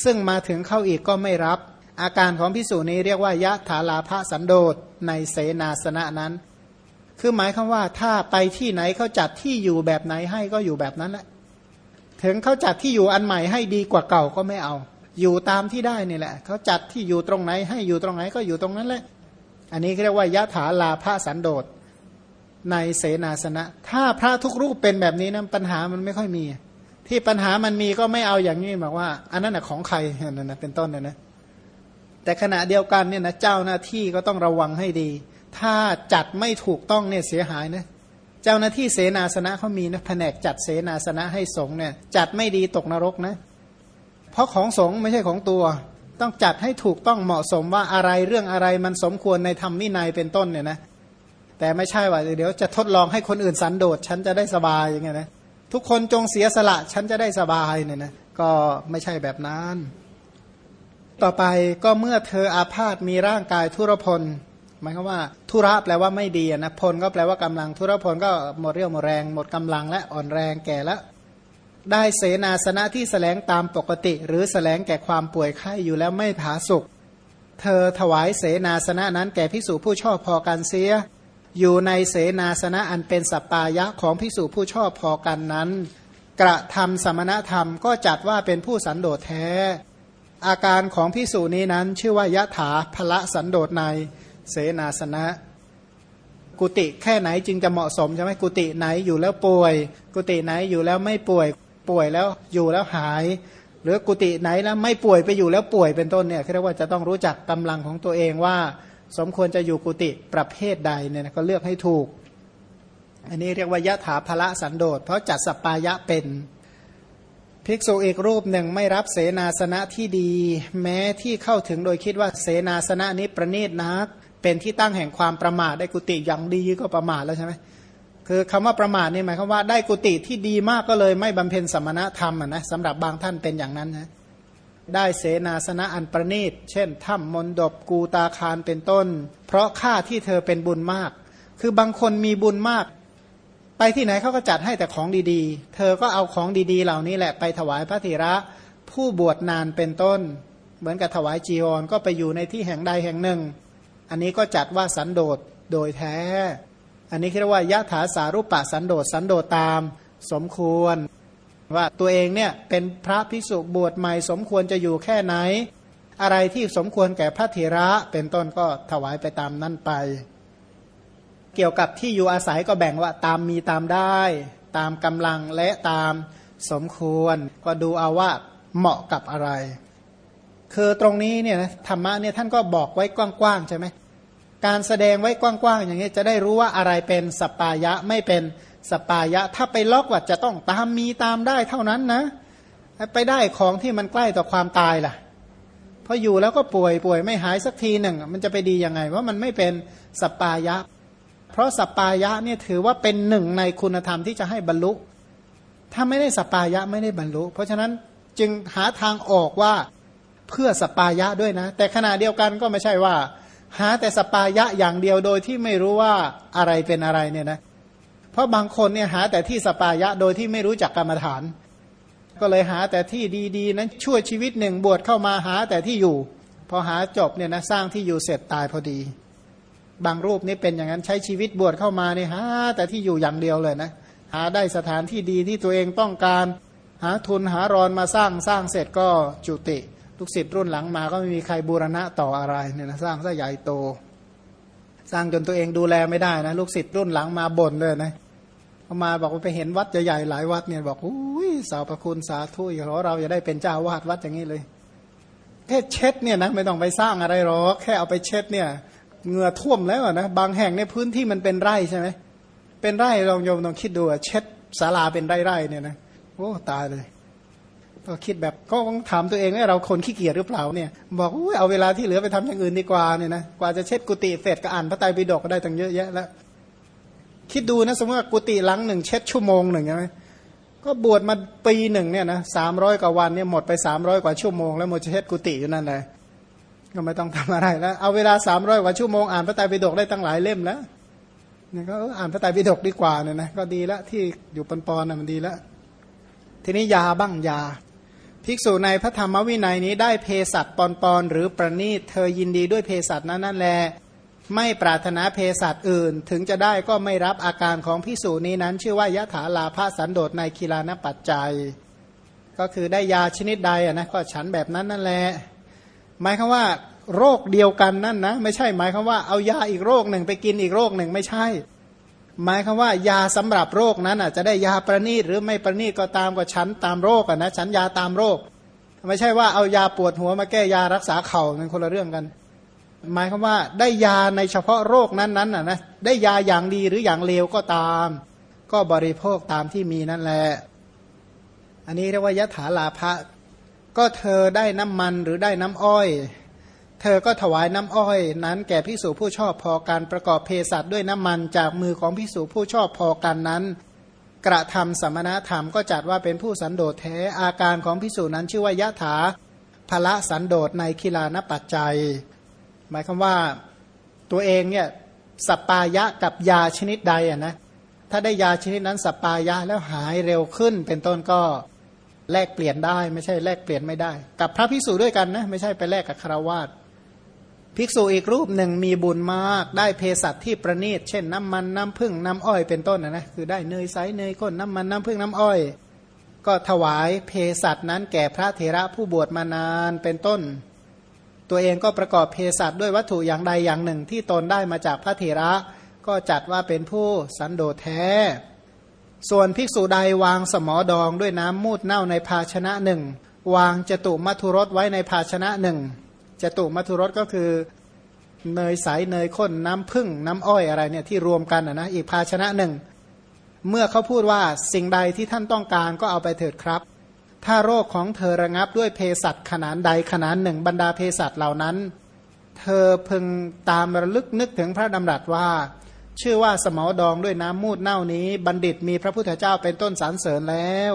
ซึ่งมาถึงเข้าอีกก็ไม่รับ อาการของพิสูจนี้เรียกว่ายะถาลาภสันโดษในเสนาสนะนั้น คือหมายคำว่าถ้าไปที่ไหนเขาจัดที่อยู่แบบไหนให้ก็อยู่แบบนั้นแหละถึงเขาจัดที่อยู่อันใหม่ให้ดีกว่าเก่าก็ไม่เอา อยู่ตามที่ได้นี่แหละเขาจัดที่อยู่ตรงไหน ให้อยู่ตรงไหนก็อยู่ตรงนั้นแหละ อันนี้เรียกว่ายะถาลาภสันโดษในเสนาสนะ ถ้าพระทุกรูปเป็นแบบนี้นะปัญหามันไม่ค่อยมี ที่ปัญหามันมีก็ไม่เอาอย่างนี้บอกว่า อันนั้นนะของใครนั่นนะเป็นต้นนะนะ แต่ขณะเดียวกันเนี่ยนะเจ้าหน้าที่ก็ต้องระวังให้ดี ถ้าจัดไม่ถูกต้องเนี่ยเสียหายนะเจ้าหน้าที่เสนาสนะเขามีนะแผนกจัดเสนาสนะให้สงเนี่ยจัดไม่ดีตกนรกนะ เพราะของสงไม่ใช่ของตัว ต้องจัดให้ถูกต้องเหมาะสมว่าอะไรเรื่องอะไรมันสมควรในธรรมวินัยเป็นต้นเนี่ยนะแต่ไม่ใช่ว่าเดี๋ยวจะทดลองให้คนอื่นสันโดษฉันจะได้สบายอย่างเงี้ยนะทุกคนจงเสียสละฉันจะได้สบายเนี่ยนะก็ไม่ใช่แบบนั้น ต่อไปก็เมื่อเธออาพาธมีร่างกายทุรพลหมายความว่า ทุระแปลว่าไม่ดีนะพลก็แปลว่ากำลังทุรพลก็หมดเรี่ยวหมดแรง หมดกำลังและอ่อนแรงแก่แล้วได้เสนาสนะที่แสลงตามปกติ หรือแสลงแก่ความป่วยไข้อยู่แล้วไม่ผาสุกเธอถวายเสนาสนะนั้นแก่พิสูจผู้ชอบพอกันเสีย อยู่ในเสนาสนะอันเป็นสัปปายะของพิสูจผู้ชอบพอกันนั้น กระทำสมณธรรมก็จัดว่าเป็นผู้สันโดษแท้ อาการของพิสูจนี้นั้น ชื่อว่ายะถาพละสันโดษในเสนาสนะ กุฏิแค่ไหนจึงจะเหมาะสมใช่ไหมกุฏิไหนอยู่แล้วป่วย กุฏิไหนอยู่แล้วไม่ป่วยป่วยแล้วอยู่แล้วหาย หรือกุฏิไหนแล้วไม่ป่วยไปอยู่แล้วป่วยเป็นต้นเนี่ยเรียกว่าจะต้องรู้จักกำลังของตัวเองว่า สมควรจะอยู่กุฏิประเภทใดเนี่ยก็เลือกให้ถูก อันนี้เรียกว่ายะถาภละสันโดษเพราะจัดสปายะเป็น ภิกษุอีกรูปหนึ่งไม่รับเสนาสนะที่ดี แม้ที่เข้าถึงโดยคิดว่าเสนาสนะนี้ประณีตนัก เป็นที่ตั้งแห่งความประมาทได้กุฏิอย่างดีก็ประมาทแล้วใช่ไหมคือคำว่าประมาทนี่หมายความว่าได้กุฏิที่ดีมากก็เลยไม่บำเพ็ญสมณธรรมนะสำหรับบางท่านเป็นอย่างนั้นนะได้เสนาสนะอันประณีต เช่นถ้ำมนดบกูตาคารเป็นต้น เพราะค่าที่เธอเป็นบุญมาก คือบางคนมีบุญมาก ไปที่ไหนเขาก็จัดให้แต่ของดีๆ เธอก็เอาของดีๆ เหล่านี้แหละไปถวายพระธีระผู้บวชนานเป็นต้น เหมือนกับถวายจีวรก็ไปอยู่ในที่แห่งใดแห่งหนึ่ง อันนี้ก็จัดว่าสันโดษโดยแท้ อันนี้เรียกว่ายะถาสารุปะสันโดษสันโดษตามสมควร ว่าตัวเองเนี่ยเป็นพระภิกษุบวชใหม่สมควรจะอยู่แค่ไหน อะไรที่สมควรแก่พระเถระเป็นต้นก็ถวายไปตามนั่นไป เกี่ยวกับที่อยู่อาศัยก็แบ่งว่าตามมีตามได้ ตามกำลังและตามสมควร ก็ดูเอาว่าเหมาะกับอะไร คือตรงนี้เนี่ยธรรมะเนี่ยท่านก็บอกไว้กว้างๆใช่ไหมการแสดงไว้กว้างๆอย่างนี้จะได้รู้ว่าอะไรเป็นสปายะไม่เป็นสปายะ ถ้าไปล็อกว่าจะต้องตามมีตามได้เท่านั้นนะไปได้ของที่มันใกล้ต่อความตายล่ะพออยู่แล้วก็ป่วยป่วยไม่หายสักทีหนึ่ง มันจะไปดียังไงว่ามันไม่เป็นสปายะ เพราะสปายะเนี่ยถือว่าเป็นหนึ่งในคุณธรรมที่จะให้บรรลุ ถ้าไม่ได้สปายะไม่ได้บรรลุ เพราะฉะนั้นจึงหาทางออกว่าเพื่อสปายะด้วยนะ แต่ขณะเดียวกันก็ไม่ใช่ว่า หาแต่สปายะอย่างเดียวโดยที่ไม่รู้ว่าอะไรเป็นอะไรเนี่ยนะเพราะบางคนเนี่ยหาแต่ที่สปายะโดยที่ไม่รู้จักกรรมฐาน ก็เลยหาแต่ที่ดีๆ นั้นช่วยชีวิตหนึ่งบวชเข้ามาหาแต่ที่อยู่ พอหาจบเนี่ยนะสร้างที่อยู่เสร็จตายพอดี บางรูปนี่เป็นอย่างนั้นใช้ชีวิตบวชเข้ามาเนี่ยหาแต่ที่อยู่อย่างเดียวเลยนะหาได้สถานที่ดีที่ตัวเองต้องการหาทุนหารอนมาสร้างสร้างเสร็จก็จุติ ลูกศิษย์รุ่นหลังมาก็ไม่มีใครบูรณะต่ออะไรเนี่ยนะสร้างซะใหญ่โต สร้างจนตัวเองดูแลไม่ได้นะลูกศิษย์รุ่นหลังมาบ่นเลยนะเขามาบอกว่าไปเห็นวัดใหญ่ๆหลายวัดเนี่ยบอกอุ้ยสาวประคุณสาธุอย่าเราเราจะได้เป็นเจ้าวาดวัดอย่างนี้เลยแค่เช็ดเนี่ยนะไม่ต้องไปสร้างอะไรหรอกแค่เอาไปเช็ดเนี่ย เหงื่อท่วมแล้วนะบางแห่งในพื้นที่มันเป็นไร่ใช่ไหมเป็นไร่ลองโยมลองคิดดูเช็ดศาลาเป็นไร่ๆเนี่ยนะโอ้ตายเลยก็คิดแบบก็ต้องถามตัวเองว่าเราคนขี้เกียจหรือเปล่าเนี่ย บอกเอาเวลาที่เหลือไปทำอย่างอื่นดีกว่าเนี่ยนะกว่าจะเช็ดกุฏิเสร็จก็อ่านพระไตรปิฎกก็ได้ตั้งเยอะแยะแล้วคิดดูนะสมมติว่ากุฏิหลังหนึ่งเช็ดชั่วโมงหนึ่งใช่ไหมก็บวชมาปีหนึ่งเนี่ยนะสามร้อยกว่าวันเนี่ยหมดไปสามร้อยกว่าชั่วโมงแล้วหมดจะเช็ดกุฏิอยู่นั่นเลย ก็ไม่ต้องทำอะไรแล้ว เอาเวลาสามร้อยกว่าชั่วโมงอ่านพระไตรปิฎกได้ตั้งหลายเล่มแล้วเนี่ยก็อ่านพระไตรปิฎกดีกว่าเนี่ยนะก็ดีแล้วที่อยู่ปนปอนน่ะมันดีแล้วทีนี้ยาบ้างยา ภิกษุในพระธรรมวินัยนี้ได้เพสัตปอนปอนหรือประนีตเธอยินดีด้วยเพสัตนั้นนั่นแลไม่ปรารถนาเพสัตอื่น ถึงจะได้ก็ไม่รับอาการของภิกษุนี้นั้น ชื่อว่ายะถาลาภาสันโดษในคีลานปัจจัย ก็คือได้ยาชนิดใดนะก็ฉันแบบนั้นนั่นแหละ หมายคือว่าโรคเดียวกันนั่นนะ ไม่ใช่ หมายคือว่าเอายาอีกโรคหนึ่งไปกินอีกโรคหนึ่งไม่ใช่ หมายคือว่ายาสำหรับโรคนั้นอะจะได้ยาประณีตหรือไม่ประณีตก็ตามก็ชั้นตามโรคอะนะชั้นยาตามโรค ไม่ใช่ว่าเอายาปวดหัวมาแก้ยารักษาเข่าเป็นคนละเรื่องกันหมายคือว่าได้ยาในเฉพาะโรคนั้นนั้นอะนะได้ยาอย่างดีหรืออย่างเลวก็ตาม ก็บริโภคตามที่มีนั่นแหละ อันนี้เรียกว่ายะถาลาภะ ก็เธอได้น้ำมันหรือได้น้ำอ้อย เธอก็ถวายน้ำอ้อย นั้นแก่พิสูจผู้ชอบพอการประกอบเภสัชด้วยน้ำมันจากมือของพิสูจผู้ชอบพอกันนั้น กระทำสมณธรรมก็จัดว่าเป็นผู้สันโดษแท้อาการของพิสูจนั้นชื่อว่ายะถาภละสันโดษในคีลานปัจจัย หมายความว่าตัวเองเนี่ยสปายะกับยาชนิดใดอะนะถ้าได้ยาชนิดนั้นสปายะแล้วหายเร็วขึ้นเป็นต้นก็ แลกเปลี่ยนได้ไม่ใช่แลกเปลี่ยนไม่ได้ กับพระพิสูจด้วยกันนะไม่ใช่ไปแลกกับคารวาสภิกษุอีกรูปหนึ่งมีบุญมาก ได้เภสัชที่ประณีตเช่นน้ำมันน้ำผึ้งน้ำอ้อยเป็นต้นนะนะคือได้เนยใสเนยข้นน้ำมันน้ำผึ้งน้ำอ้อย ก็ถวายเภสัชนั้นแก่พระเถระผู้บวชมานานเป็นต้น ตัวเองก็ประกอบเภสัชด้วยวัตถุอย่างใดอย่างหนึ่งที่ตนได้มาจากพระเถระ ก็จัดว่าเป็นผู้สันโดษแท้ ส่วนภิกษุใดวางสมอดองด้วยน้ำมูดเน่าในภาชนะหนึ่ง วางจตุมัทุรสไว้ในภาชนะหนึ่งจตุมัทุรสก็คือเนยใสเนยข้นน้ำผึ้งน้ำอ้อยอะไรเนี่ยที่รวมกันนะอีกภาชนะหนึ่ง เมื่อเขาพูดว่าสิ่งใดที่ท่านต้องการก็เอาไปเถิดครับ ถ้าโรคของเธอระงับด้วยเภสัชขนาดใดขนาดหนึ่ง บรรดาเภสัชเหล่านั้น เธอพึงตามระลึกนึกถึงพระดำรัสว่า ชื่อว่าสมอดองด้วยน้ำมูดเน่านี้ บัณฑิตมีพระพุทธเจ้าเป็นต้นสารเสริญแล้ว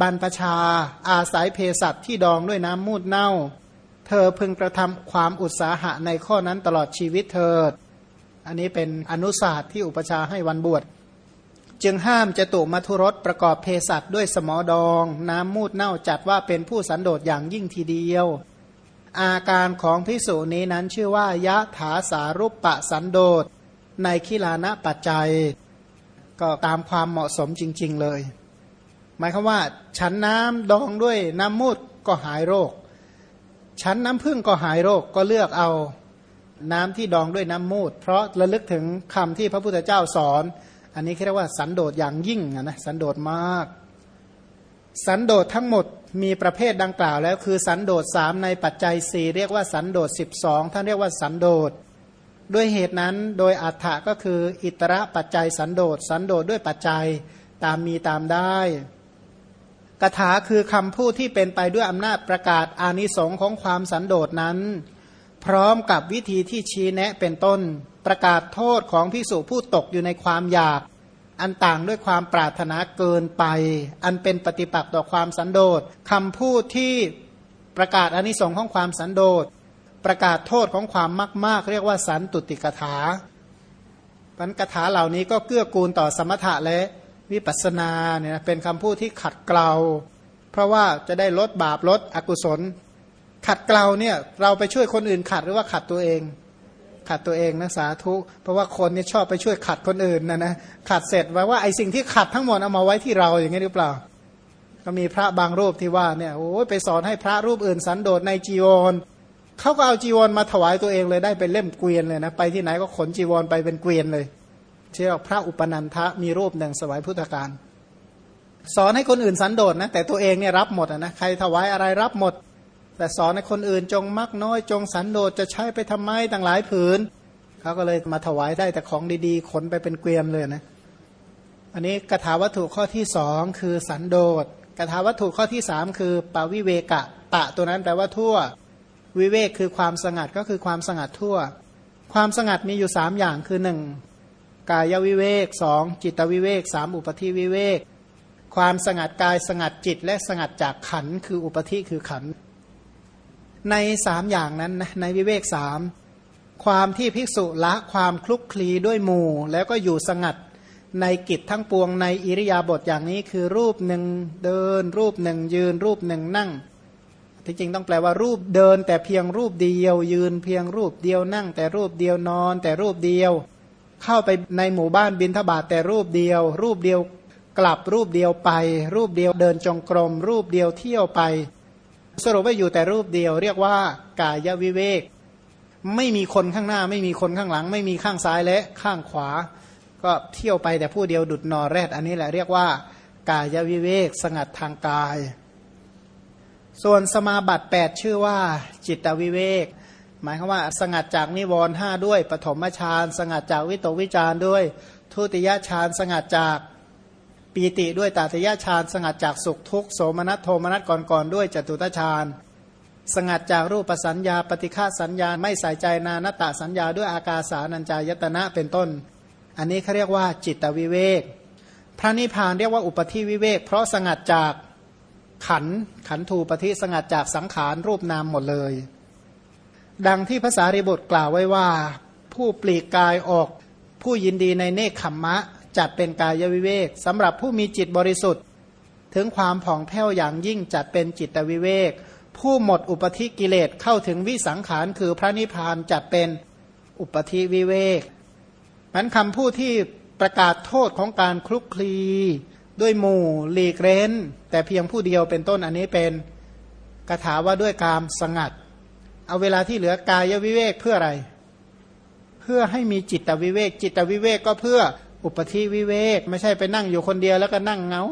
บรรพชาอาศัยเภสัชที่ดองด้วยน้ำมูดเน่า เธอพึงกระทำความอุตสาหะในข้อนั้นตลอดชีวิตเถิดอันนี้เป็นอนุศาสตร์ที่อุปชาให้วันบวช จึงห้ามจตุมัทุรสประกอบเภสัชด้วยสมอดอง น้ำมูดเน่าจัดว่าเป็นผู้สันโดษอย่างยิ่งทีเดียวอาการของพิสูจนี้นั้นชื่อว่ายะถาสารุปปะสันโดษ ในคิลานะปัจจัยก็ตามความเหมาะสมจริง ๆเลย หมายความว่า ฉันน้ำดองด้วยน้ำมูดก็หายโรค ฉันน้ำพึ่งก็หายโรคก็เลือกเอาน้ำที่ดองด้วยน้ำมูด เพราะระลึกถึงคำที่พระพุทธเจ้าสอน อันนี้เรียกว่าสันโดษอย่างยิ่งนะสันโดษมาก สันโดษทั้งหมดมีประเภทดังกล่าวแล้วคือสันโดษสามในปัจจัยสี่เรียกว่าสันโดษสิบสองท่านเรียกว่าสันโดษ ด้วยเหตุนั้นโดยอัฏฐะก็คืออิตระปัจจัยสันโดษสันโดษด้วยปัจจัยตามมีตามได้กถาคือคำพูดที่เป็นไปด้วยอำนาจประกาศอานิสงค์ของความสันโดษนั้น พร้อมกับวิธีที่ชี้แนะเป็นต้น ประกาศโทษของพิสุผู้ตกอยู่ในความอยาก อันต่างด้วยความปรารถนาเกินไป อันเป็นปฏิปักษ์ต่อความสันโดษคำพูดที่ประกาศอานิสงค์ของความสันโดษ ประกาศโทษของความมากมากเรียกว่าสันตุติกถาปัญกถาเหล่านี้ก็เกื้อกูลต่อสมถะและวิปัสนาเนี่ยเป็นคำพูดที่ขัดเกลา เพราะว่าจะได้ลดบาปลดอกุศล ขัดเกลาเนี่ยเราไปช่วยคนอื่นขัดหรือว่าขัดตัวเอง ขัดตัวเองนะสาธุ เพราะว่าคนนี่ชอบไปช่วยขัดคนอื่นนะนะขัดเสร็จไว้ว่าไอ้สิ่งที่ขัดทั้งหมดเอามาไว้ที่เราอย่างนี้หรือเปล่า ก็มีพระบางรูปที่ว่าเนี่ยโอ้ยไปสอนให้พระรูปอื่นสันโดษในจีวร เขาก็เอาจีวรมาถวายตัวเองเลยได้เป็นเล่มเกวียนเลยนะไปที่ไหนก็ขนจีวรไปเป็นเกวียนเลยเชื่อพระอุปนันทะมีรูปหนึ่งสมัยพุทธกาลสอนให้คนอื่นสันโดษนะแต่ตัวเองเนี่ยรับหมดนะใครถวายอะไรรับหมด แต่สอนให้คนอื่นจงมักน้อย จงสันโดษจะใช้ไปทำไมต่างหลายผืนเขาก็เลยมาถวายได้แต่ของดีๆ ขนไปเป็นเกวียนเลยนะอันนี้กถาวัตถุข้อที่สองคือสันโดษกถาวัตถุข้อที่สามคือปาวิเวกะ ปะตัวนั้นแปลว่าทั่ว วิเวกคือความสงัดก็คือความสงัดทั่ว ความสงัดมีอยู่สามอย่างคือหนึ่งกายวิเวกสองจิตวิเวกสามอุปธิวิเวก ความสงัดกายสงัดจิต และสงัดจากขันคืออุปธิคือขันในสามอย่างนั้นนะในวิเวกสามความที่ภิกษุละความคลุกคลีด้วยหมู่ แล้วก็อยู่สงัดในกิจทั้งปวงในอิริยาบถอย่างนี้คือรูปหนึ่งเดิน รูปหนึ่งยืน รูปหนึ่งนั่ง ที่จริงต้องแปลว่ารูปเดิน แต่เพียงรูปเดียว ยืนเพียงรูปเดียวนั่ง แต่รูปเดียวนอน แต่รูปเดียว เข้าไปในหมู่บ้านบินทบาทแต่รูปเดียว รูปเดียวกลับรูปเดียวไป รูปเดียวเดินจงกรม รูปเดียวเที่ยวไป สรุปว่าอยู่แต่รูปเดียว เรียกว่ากายวิเวก ไม่มีคนข้างหน้า ไม่มีคนข้างหลัง ไม่มีข้างซ้ายและข้างขวา ก็เที่ยวไปแต่ผู้เดียวดุดนอแรด อันนี้แหละเรียกว่ากายวิเวก สงัดทางกาย ส่วนสมาบัติ8ชื่อว่า จิตวิเวก หมายความว่า สงัดจากนิวรณ์ห้าด้วย ปฐมฌานสงัดจากวิตกวิจารด้วย ทุติยฌานสงัดจากปีติด้วยตติยฌานสงัดจากสุขทุกโสมนัสโทมนัสก่อนๆด้วยจตุตฌานสงัดจากรูปสัญญาปฏิฆาสัญญาไม่ใส่ใจนานตะสัญญาด้วยอากาสานัญจายตนะเป็นต้น อันนี้เขาเรียกว่าจิตวิเวก พระนิพพานเรียกว่าอุปธิวิเวก เพราะสงัดจาก ขันขันธูปธิสงัดจากสังขารรูปนามหมดเลย ดังที่ภาษาริบทกล่าวไว้ว่า ผู้ปลีกกายออกผู้ยินดีในเนคขมมะ จัดเป็นกายวิเวกสำหรับผู้มีจิตบริสุทธิ์ ถึงความผ่องแผ้วอย่างยิ่งจัดเป็นจิตวิเวก ผู้หมดอุปธิกิเลสเข้าถึงวิสังขารคือพระนิพพานจัดเป็นอุปธิวิเวกนั้นคำพูดที่ประกาศโทษของการคลุกคลี ด้วยหมู่หลีกเร้น แต่เพียงผู้เดียวเป็นต้นอันนี้เป็นกถาว่าด้วยการสงัด เอาเวลาที่เหลือกายวิเวกเพื่ออะไร เพื่อให้มีจิตวิเวก จิตวิเวกก็เพื่ออุปธิวิเวก ไม่ใช่ไปนั่งอยู่คนเดียวแล้วก็นั่งเงา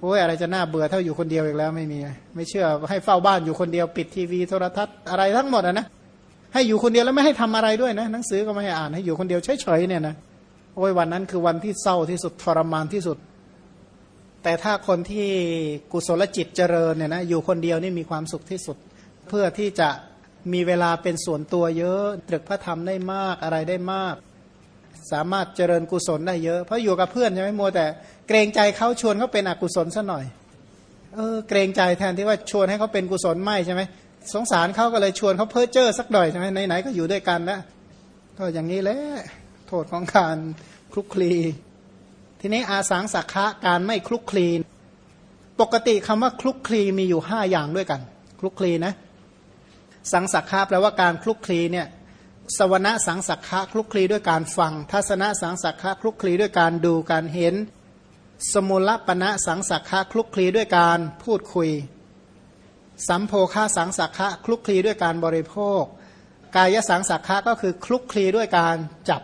โอ้ยอะไรจะน่าเบื่อเท่าอยู่คนเดียวอีกแล้วไม่มี ไม่เชื่อให้เฝ้าบ้านอยู่คนเดียวปิดทีวีโทรทัศน์อะไรทั้งหมดนะให้อยู่คนเดียวแล้วไม่ให้ทำอะไรด้วยนะหนังสือก็ไม่ให้อ่านให้อยู่คนเดียวเฉยๆเนี่ยนะโอ้ยวันนั้นคือวันที่เศร้าที่สุดทรมานที่สุด แต่ถ้าคนที่กุศลจิตเจริญเนี่ยนะอยู่คนเดียวนี่มีความสุขที่สุด เพื่อที่จะมีเวลาเป็นส่วนตัวเยอะตรึกพระธรรมได้มากอะไรได้มาก สามารถเจริญกุศลได้เยอะ เพราะอยู่กับเพื่อนใช่ไหมโมแต่เกรงใจเขาชวนเขาเป็นอกุศลซะหน่อยเออเกรงใจแทนที่ว่าชวนให้เขาเป็นกุศลไม่ใช่ไหมสงสารเขาก็เลยชวนเขาเพ้อเจ้อสักหน่อยใช่ไหมไหนๆก็อยู่ด้วยกันแล้วก็อย่างนี้แหละโทษของการคลุกคลี ทีนี้อาสังสักขะการไม่คลุกคลีปกติคำว่าคลุกคลีมีอยู่ห้าอย่างด้วยกัน คลุกคลีนะสังสักขะแปลว่าการคลุกคลีเนี่ยสวนะสังสักขะคลุกคลีด้วยการฟัง ทัศนะสังสักขะคลุกคลีด้วยการดูการเห็น สมุลปณะสังสักคะคลุกคลีด้วยการพูดคุย สัมโพคาสังสักคะคลุกคลีด้วยการบริโภค กายสังสักคะก็คือคลุกคลีด้วยการจับ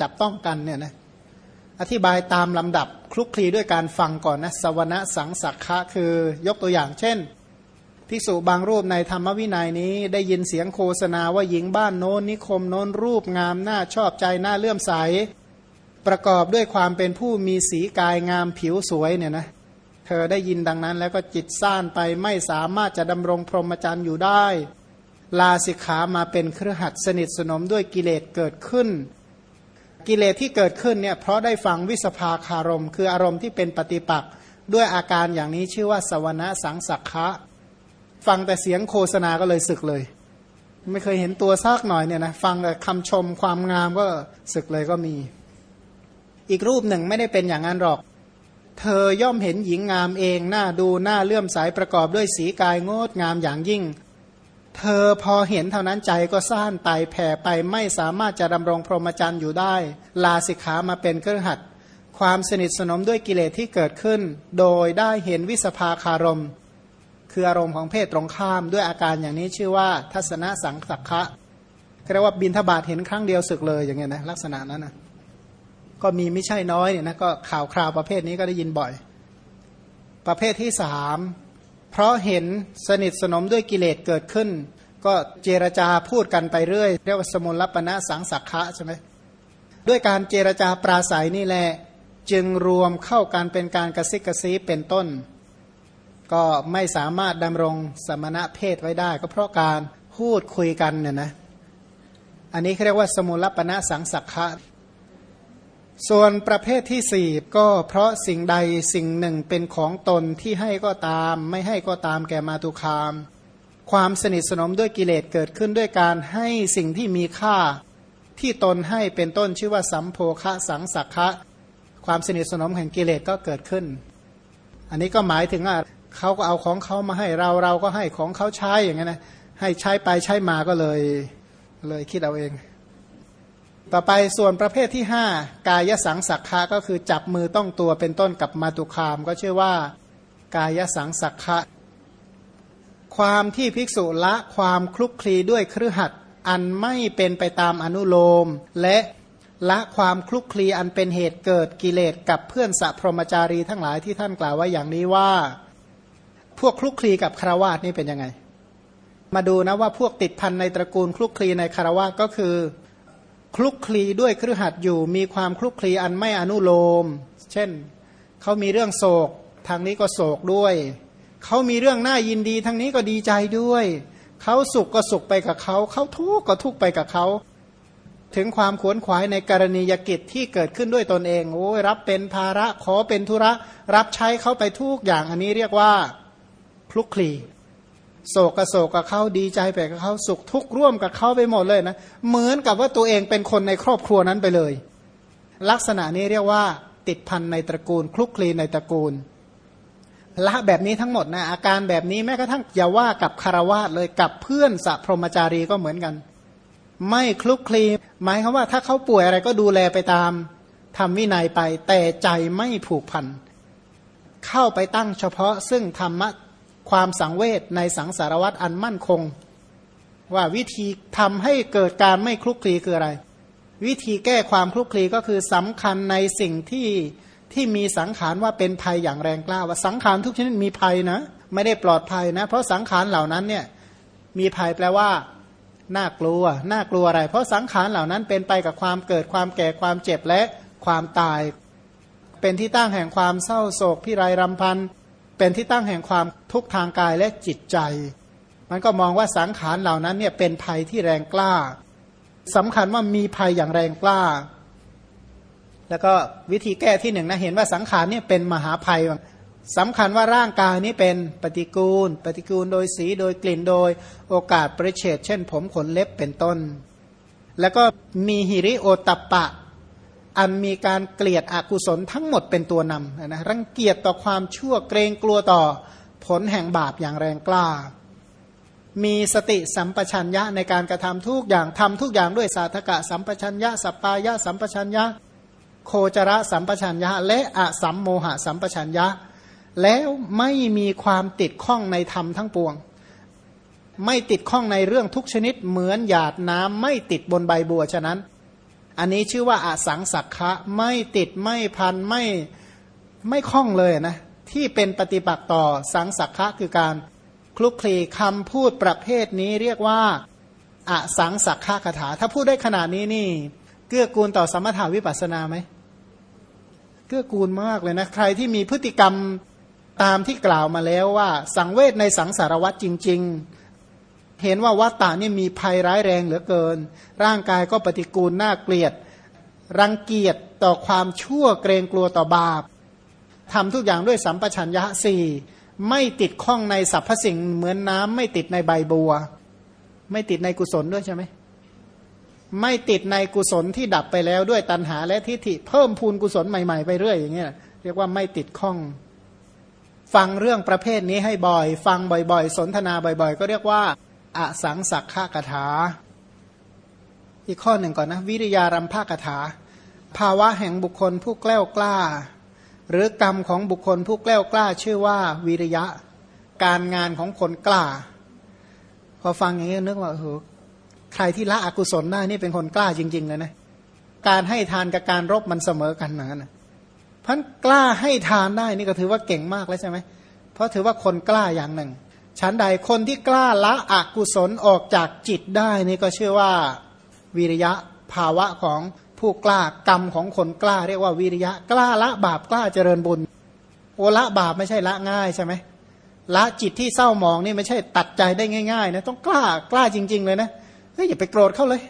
จับต้องกันเนี่ยนะ อธิบายตามลำดับคลุกคลีด้วยการฟังก่อนนะสวนะสังสักคะคือยกตัวอย่างเช่นภิกษุบางรูปในธรรมวินัยนี้ได้ยินเสียงโฆษณาว่าหญิงบ้านโน้นนิคมโน้นรูปงามหน้าชอบใจหน้าเลื่อมใส ประกอบด้วยความเป็นผู้มีสีกายงามผิวสวยเนี่ยนะเธอได้ยินดังนั้นแล้วก็จิตซ่านไปไม่สามารถจะดำรงพรหมจรรย์อยู่ได้ ลาสิกขามาเป็นเครือขัดสนิทสนมด้วยกิเลสเกิดขึ้น กิเลสที่เกิดขึ้นเนี่ยเพราะได้ฟังวิสภาคารม คืออารมณ์ที่เป็นปฏิปักษ์ด้วยอาการอย่างนี้ชื่อว่าสวนะสังสักคะฟังแต่เสียงโฆษณาก็เลยศึกเลย ไม่เคยเห็นตัวซากหน่อยเนี่ยนะฟังแต่คำชมความงามก็ศึกเลยก็มี อีกรูปหนึ่งไม่ได้เป็นอย่างนั้นหรอก เธอย่อมเห็นหญิงงามเองหน้าดูหน้าเลื่อมใสประกอบด้วยสีกายงดงามอย่างยิ่ง เธอพอเห็นเท่านั้นใจก็ซ่านไตแผ่ไปไม่สามารถจะดำรงพรหมจรรย์อยู่ได้ ลาสิกขามาเป็นเครื่อขัด ความสนิทสนมด้วยกิเลสที่เกิดขึ้น โดยได้เห็นวิสภาคารม คืออารมณ์ของเพศตรงข้ามด้วยอาการอย่างนี้ชื่อว่าทัศนสังสักคะเรียกว่าบินทบาทเห็นครั้งเดียวศึกเลยอย่างเงี้ยนะลักษณะนั้นนะก็มีไม่ใช่น้อยเนี่ยนะก็ข่าวคราวประเภทนี้ก็ได้ยินบ่อย ประเภทที่สาม เพราะเห็นสนิทสนมด้วยกิเลสเกิดขึ้น ก็เจรจาพูดกันไปเรื่อย เรียกว่าสมุลปณะสังสักคะใช่ไหมด้วยการเจรจาปราศัยนี่แหละจึงรวมเข้ากันเป็นการกระซิกกระซีเป็นต้น ก็ไม่สามารถดำรงสมณะเพศไว้ได้ ก็เพราะการพูดคุยกันเนี่ยนะอันนี้เขาเรียกว่าสมุลปณะสังสักขะ ส่วนประเภทที่สี่ก็เพราะสิ่งใดสิ่งหนึ่งเป็นของตนที่ให้ก็ตาม ไม่ให้ก็ตามแก่มาตุคาม ความสนิทสนมด้วยกิเลสเกิดขึ้นด้วยการให้สิ่งที่มีค่าที่ตนให้เป็นต้นชื่อว่าสัมโพคะสังสักขะความสนิทสนมแห่งกิเลสก็เกิดขึ้น อันนี้ก็หมายถึงว่าเขาก็เอาของเขามาให้เราเราก็ให้ของเขาใช้อย่างเงี้นะให้ใช้ไปใช้มาก็เลย เลยคิดเอาเอง ต่อไปส่วนประเภทที่ห้ากายสังสักขะก็คือจับมือต้องตัวเป็นต้นกับมาตุคาม ก็ชื่อว่า กายสังสักขะความที่ภิกษุละความคลุกคลีด้วยเครือขัดอันไม่เป็นไปตามอนุโลม และละความคลุกคลีอันเป็นเหตุเกิดกิเลสกับเพื่อนสัพพรมจารีทั้งหลายที่ท่านกล่าวไว้อย่างนี้ว่า พวกคลุกคลีกับคารวาสนี่เป็นยังไง มาดูนะว่าพวกติดพันในตระกูลคลุกคลีในคารวาสก็คือ คลุกคลีด้วยเครือขัดอยู่ มีความคลุกคลีอันไม่อนุโลม เช่นเขามีเรื่องโศก ทางนี้ก็โศกด้วย เขามีเรื่องน่ายินดีทางนี้ก็ดีใจด้วย เขาสุขก็สุขไปกับเขา เขาทุกข์ก็ทุกข์ไปกับเขา ถึงความขวนขวายในกรณียกิจที่เกิดขึ้นด้วยตนเองโอ้ยรับเป็นภาระขอเป็นธุระ รับใช้เขาไปทุกอย่างอันนี้เรียกว่าคลุกคลี โศกกับโศกกับเขาดีใจไปกับเขาสุขทุกข์ร่วมกับเขาไปหมดเลยนะเหมือนกับว่าตัวเองเป็นคนในครอบครัวนั้นไปเลย ลักษณะนี้เรียกว่า ติดพันในตระกูล คลุกคลีในตระกูลละแบบนี้ทั้งหมดนะอาการแบบนี้แม้กระทั่งอย่าว่ากับคารวาสเลยกับเพื่อนสัพพรมจารีก็เหมือนกัน ไม่คลุกคลีหมายคือว่าถ้าเขาป่วยอะไรก็ดูแลไปตามทำวินัยไปแต่ใจไม่ผูกพันเข้าไปตั้งเฉพาะซึ่งธรรมะ ความสังเวชในสังสารวัตรอันมั่นคง ว่าวิธีทำให้เกิดการไม่คลุกคลีคืออะไร วิธีแก้ความคลุกคลีก็คือสำคัญในสิ่งที่ที่มีสังขารว่าเป็นภัยอย่างแรงกล้าว่าสังขารทุกชนิดมีภัยนะ ไม่ได้ปลอดภัยนะ เพราะสังขารเหล่านั้นเนี่ยมีภัยแปลว่าน่ากลัวน่ากลัวอะไร เพราะสังขารเหล่านั้นเป็นไปกับความเกิดความแก่ความเจ็บและความตาย เป็นที่ตั้งแห่งความเศร้าโศกพิไรรำพัน เป็นที่ตั้งแห่งความทุกข์ทางกายและจิตใจ มันก็มองว่าสังขารเหล่านั้นเนี่ยเป็นภัยที่แรงกล้าสำคัญว่ามีภัยอย่างแรงกล้า แล้วก็วิธีแก้ที่หนึ่งนะเห็นว่าสังขารเนี่ยเป็นมหาภัยสำคัญว่าร่างกายนี้เป็นปฏิกูล ปฏิกูลโดยสีโดยกลิ่นโดยโอกาสประเฉดเช่น ผมขนเล็บเป็นต้น แล้วก็มีหิริโอตัปปะ อันมีการเกลียดอกุศลทั้งหมดเป็นตัวนำนะรังเกียจต่อความชั่วเกรงกลัวต่อผลแห่งบาปอย่างแรงกล้า มีสติสัมปชัญญะในการกระทำทุกอย่างทำทุกอย่างด้วยสาธกะสัมปชัญญะสัปปายะสัมปชัญญะ โคจรสัมปชัญญะ และอสัมโมหะสัมปชัญญะ แล้วไม่มีความติดข้องในธรรมทั้งปวง ไม่ติดข้องในเรื่องทุกชนิดเหมือนหยาดน้ำไม่ติดบนใบบัวฉะนั้น อันนี้ชื่อว่าอสังสักคะไม่ติดไม่พันไม่ไม่ข้องเลยนะที่เป็นปฏิปักษ์ต่อสังสักคะคือการคลุกคลีคำพูดประเภทนี้เรียกว่าอสังสักคะคาถา ถ้าพูดได้ขนาดนี้นี่ เกื้อกูลต่อสมถาวิปัสสนาไหมเกื้อกูลมากเลยนะ ใครที่มีพฤติกรรมตามที่กล่าวมาแล้วว่า สังเวชในสังสารวัตรจริง ๆ เห็นว่าวัตตานี่มีภัยร้ายแรงเหลือเกิน ร่างกายก็ปฏิกูลน่าเกลียด รังเกียจต่อความชั่วเกรงกลัวต่อบาปทำทุกอย่างด้วยสัมปชัญญะสี่ไม่ติดข้องในสรรพสิ่งเหมือนน้ำไม่ติดในใบบัว ไม่ติดในกุศลด้วยใช่ไหมไม่ติดในกุศลที่ดับไปแล้วด้วยตัณหาและทิฏฐิเพิ่มพูนกุศลใหม่ๆไปเรื่อยอย่างเงี้ยเรียกว่าไม่ติดข้อง ฟังเรื่องประเภทนี้ให้บ่อย ฟังบ่อยๆ สนทนาบ่อย ๆ ก็เรียกว่า อสังสักขะกถา อีกข้อหนึ่งก่อนนะ วิริยารัมภากถา ภาวะแห่งบุคคลผู้แกล้วกล้า หรือกรรมของบุคคลผู้แกล้วกล้า ชื่อว่าวิริยะ การงานของคนกล้า พอฟังอย่างนี้นึกว่าโอ้โหใครที่ละอกุศลได้นี่เป็นคนกล้าจริงๆเลยนะการให้ทานกับการรบมันเสมอกันนะพันกล้าให้ทานได้นี่ก็ถือว่าเก่งมากแล้วใช่ไหมเพราะถือว่าคนกล้าอย่างหนึ่ง ชั้นใดคนที่กล้าละอกุศลออกจากจิตได้นี่ก็เชื่อว่าวิริยะภาวะของผู้กล้ากรรมของคนกล้าเรียกว่าวิริยะกล้าละบาปกล้าเจริญบุญ โอละบาปไม่ใช่ละง่ายใช่ไหมละจิตที่เศร้าหมองนี่ไม่ใช่ตัดใจได้ง่ายๆนะต้องกล้ากล้าจริง ๆ เลยนะเฮ้ยอย่าไปโกรธเขาเลย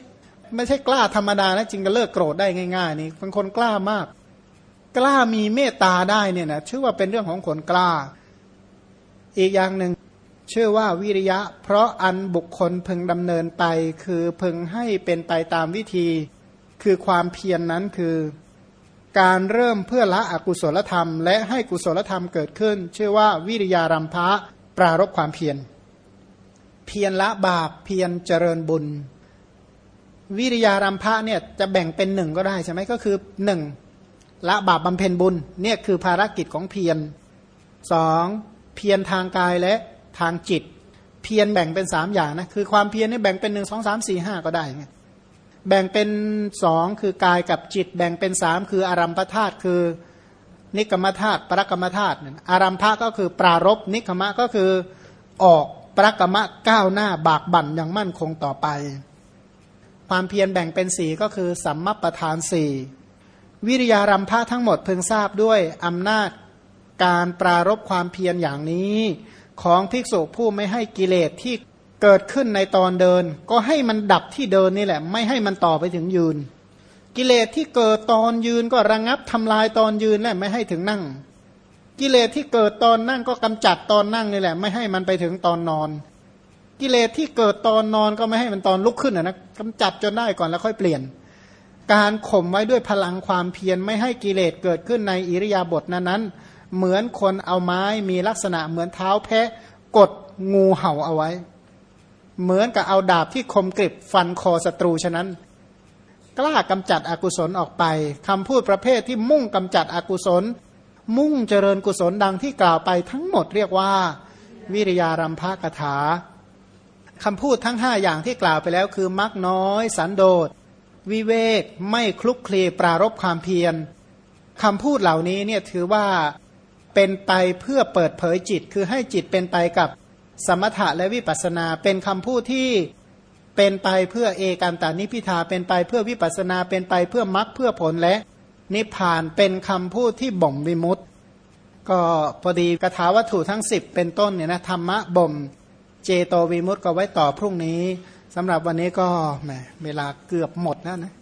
ไม่ใช่กล้าธรรมดานะจริงจะเลิกโกรธได้ง่ายๆนี่เป็นคนกล้ามาก กล้ามีเมตตาได้เนี่ยนะชื่อว่าเป็นเรื่องของคนกล้า อีกอย่างหนึ่ง ชื่อว่าวิริยะ เพราะอันบุคคลพึงดำเนินไป คือพึงให้เป็นไปตามวิธี คือความเพียรนนั้นคือ การเริ่มเพื่อละอกุศลธรรม และให้กุศลธรรมเกิดขึ้น ชื่อว่าวิริยารัมภะปรารบความเพียร เพียรละบาปเพียรเจริญบุญ วิริยารัมภะเนี่ยจะแบ่งเป็นหนึ่งก็ได้ใช่ไหมก็คือหนึ่งละบาปบำเพ็ญบุญเนี่ยคือภารกิจของเพียรสองเพียรทางกายและ ทางจิต เพียรแบ่งเป็นสามอย่างนะคือความเพียรนี่แบ่งเป็นหนึ่งสองสามสี่ห้าก็ได้ไงแบ่งเป็นสองคือกายกับจิต แบ่งเป็นสามคืออารัมพธาตุคือนิกรรมธาตุปรกรรมธาตุอารัมภะก็คือปรารบนิกรรมะก็คือออกปรกรรมะก้าวหน้าบากบั่นอย่างมั่นคงต่อไป ความเพียรแบ่งเป็นสี่ก็คือสัมมประธานสี่วิริยารัมภะทั้งหมดเพึงทราบด้วยอำนาจการปรารบความเพียรอย่างนี้ ของภิกษุผู้ไม่ให้กิเลสที่เกิดขึ้นในตอนเดิน ก็ให้มันดับที่เดินนี่แหละ ไม่ให้มันต่อไปถึงยืน กิเลสที่เกิดตอนยืนก็ระงงับทำลายตอนยืนและไม่ให้ถึงนั่ง กิเลสที่เกิดตอนนั่งก็กำจัดตอนนั่งนี่แหละ ไม่ให้มันไปถึงตอนนอน กิเลสที่เกิดตอนนอนก็ไม่ให้มันตอนลุกขึ้นนะกำจัดจนได้ก่อนแล้วค่อยเปลี่ยน การข่มไว้ด้วยพลังความเพียรไม่ให้กิเลสเกิดขึ้นในอิริยาบถนั้นนั้น เหมือนคนเอาไม้มีลักษณะเหมือนเท้าแพะกดงูเห่าเอาไว้ เหมือนกับเอาดาบที่คมกริบฟันคอศัตรูฉะนั้น กล้ากำจัดอกุศลออกไปคำพูดประเภทที่มุ่งกำจัดอกุศล มุ่งเจริญกุศลดังที่กล่าวไปทั้งหมดเรียกว่า วิริยารัมภกถาคำพูดทั้งห้าอย่างที่กล่าวไปแล้วคือมักน้อย สันโดษ วิเวกไม่คลุกคลีปรารบความเพียรคำพูดเหล่านี้เนี่ยถือว่า เป็นไปเพื่อเปิดเผยจิต คือให้จิตเป็นไปกับสมถะและวิปัสนา เป็นคำพูดที่เป็นไปเพื่อเอการตานิพิทาเป็นไปเพื่อวิปัสนา เป็นไปเพื่อมรรคเพื่อผลและนิพพานเป็นคำพูดที่บ่มวิมุตต์ก็พอดีกถาวัตถุทั้ง 10 เป็นต้นเนี่ยนะธรรมะบ่มเจโตวิมุตต์ก็ไว้ต่อพรุ่งนี้สำหรับวันนี้ก็แหมเวลาเกือบหมดแล้วนะ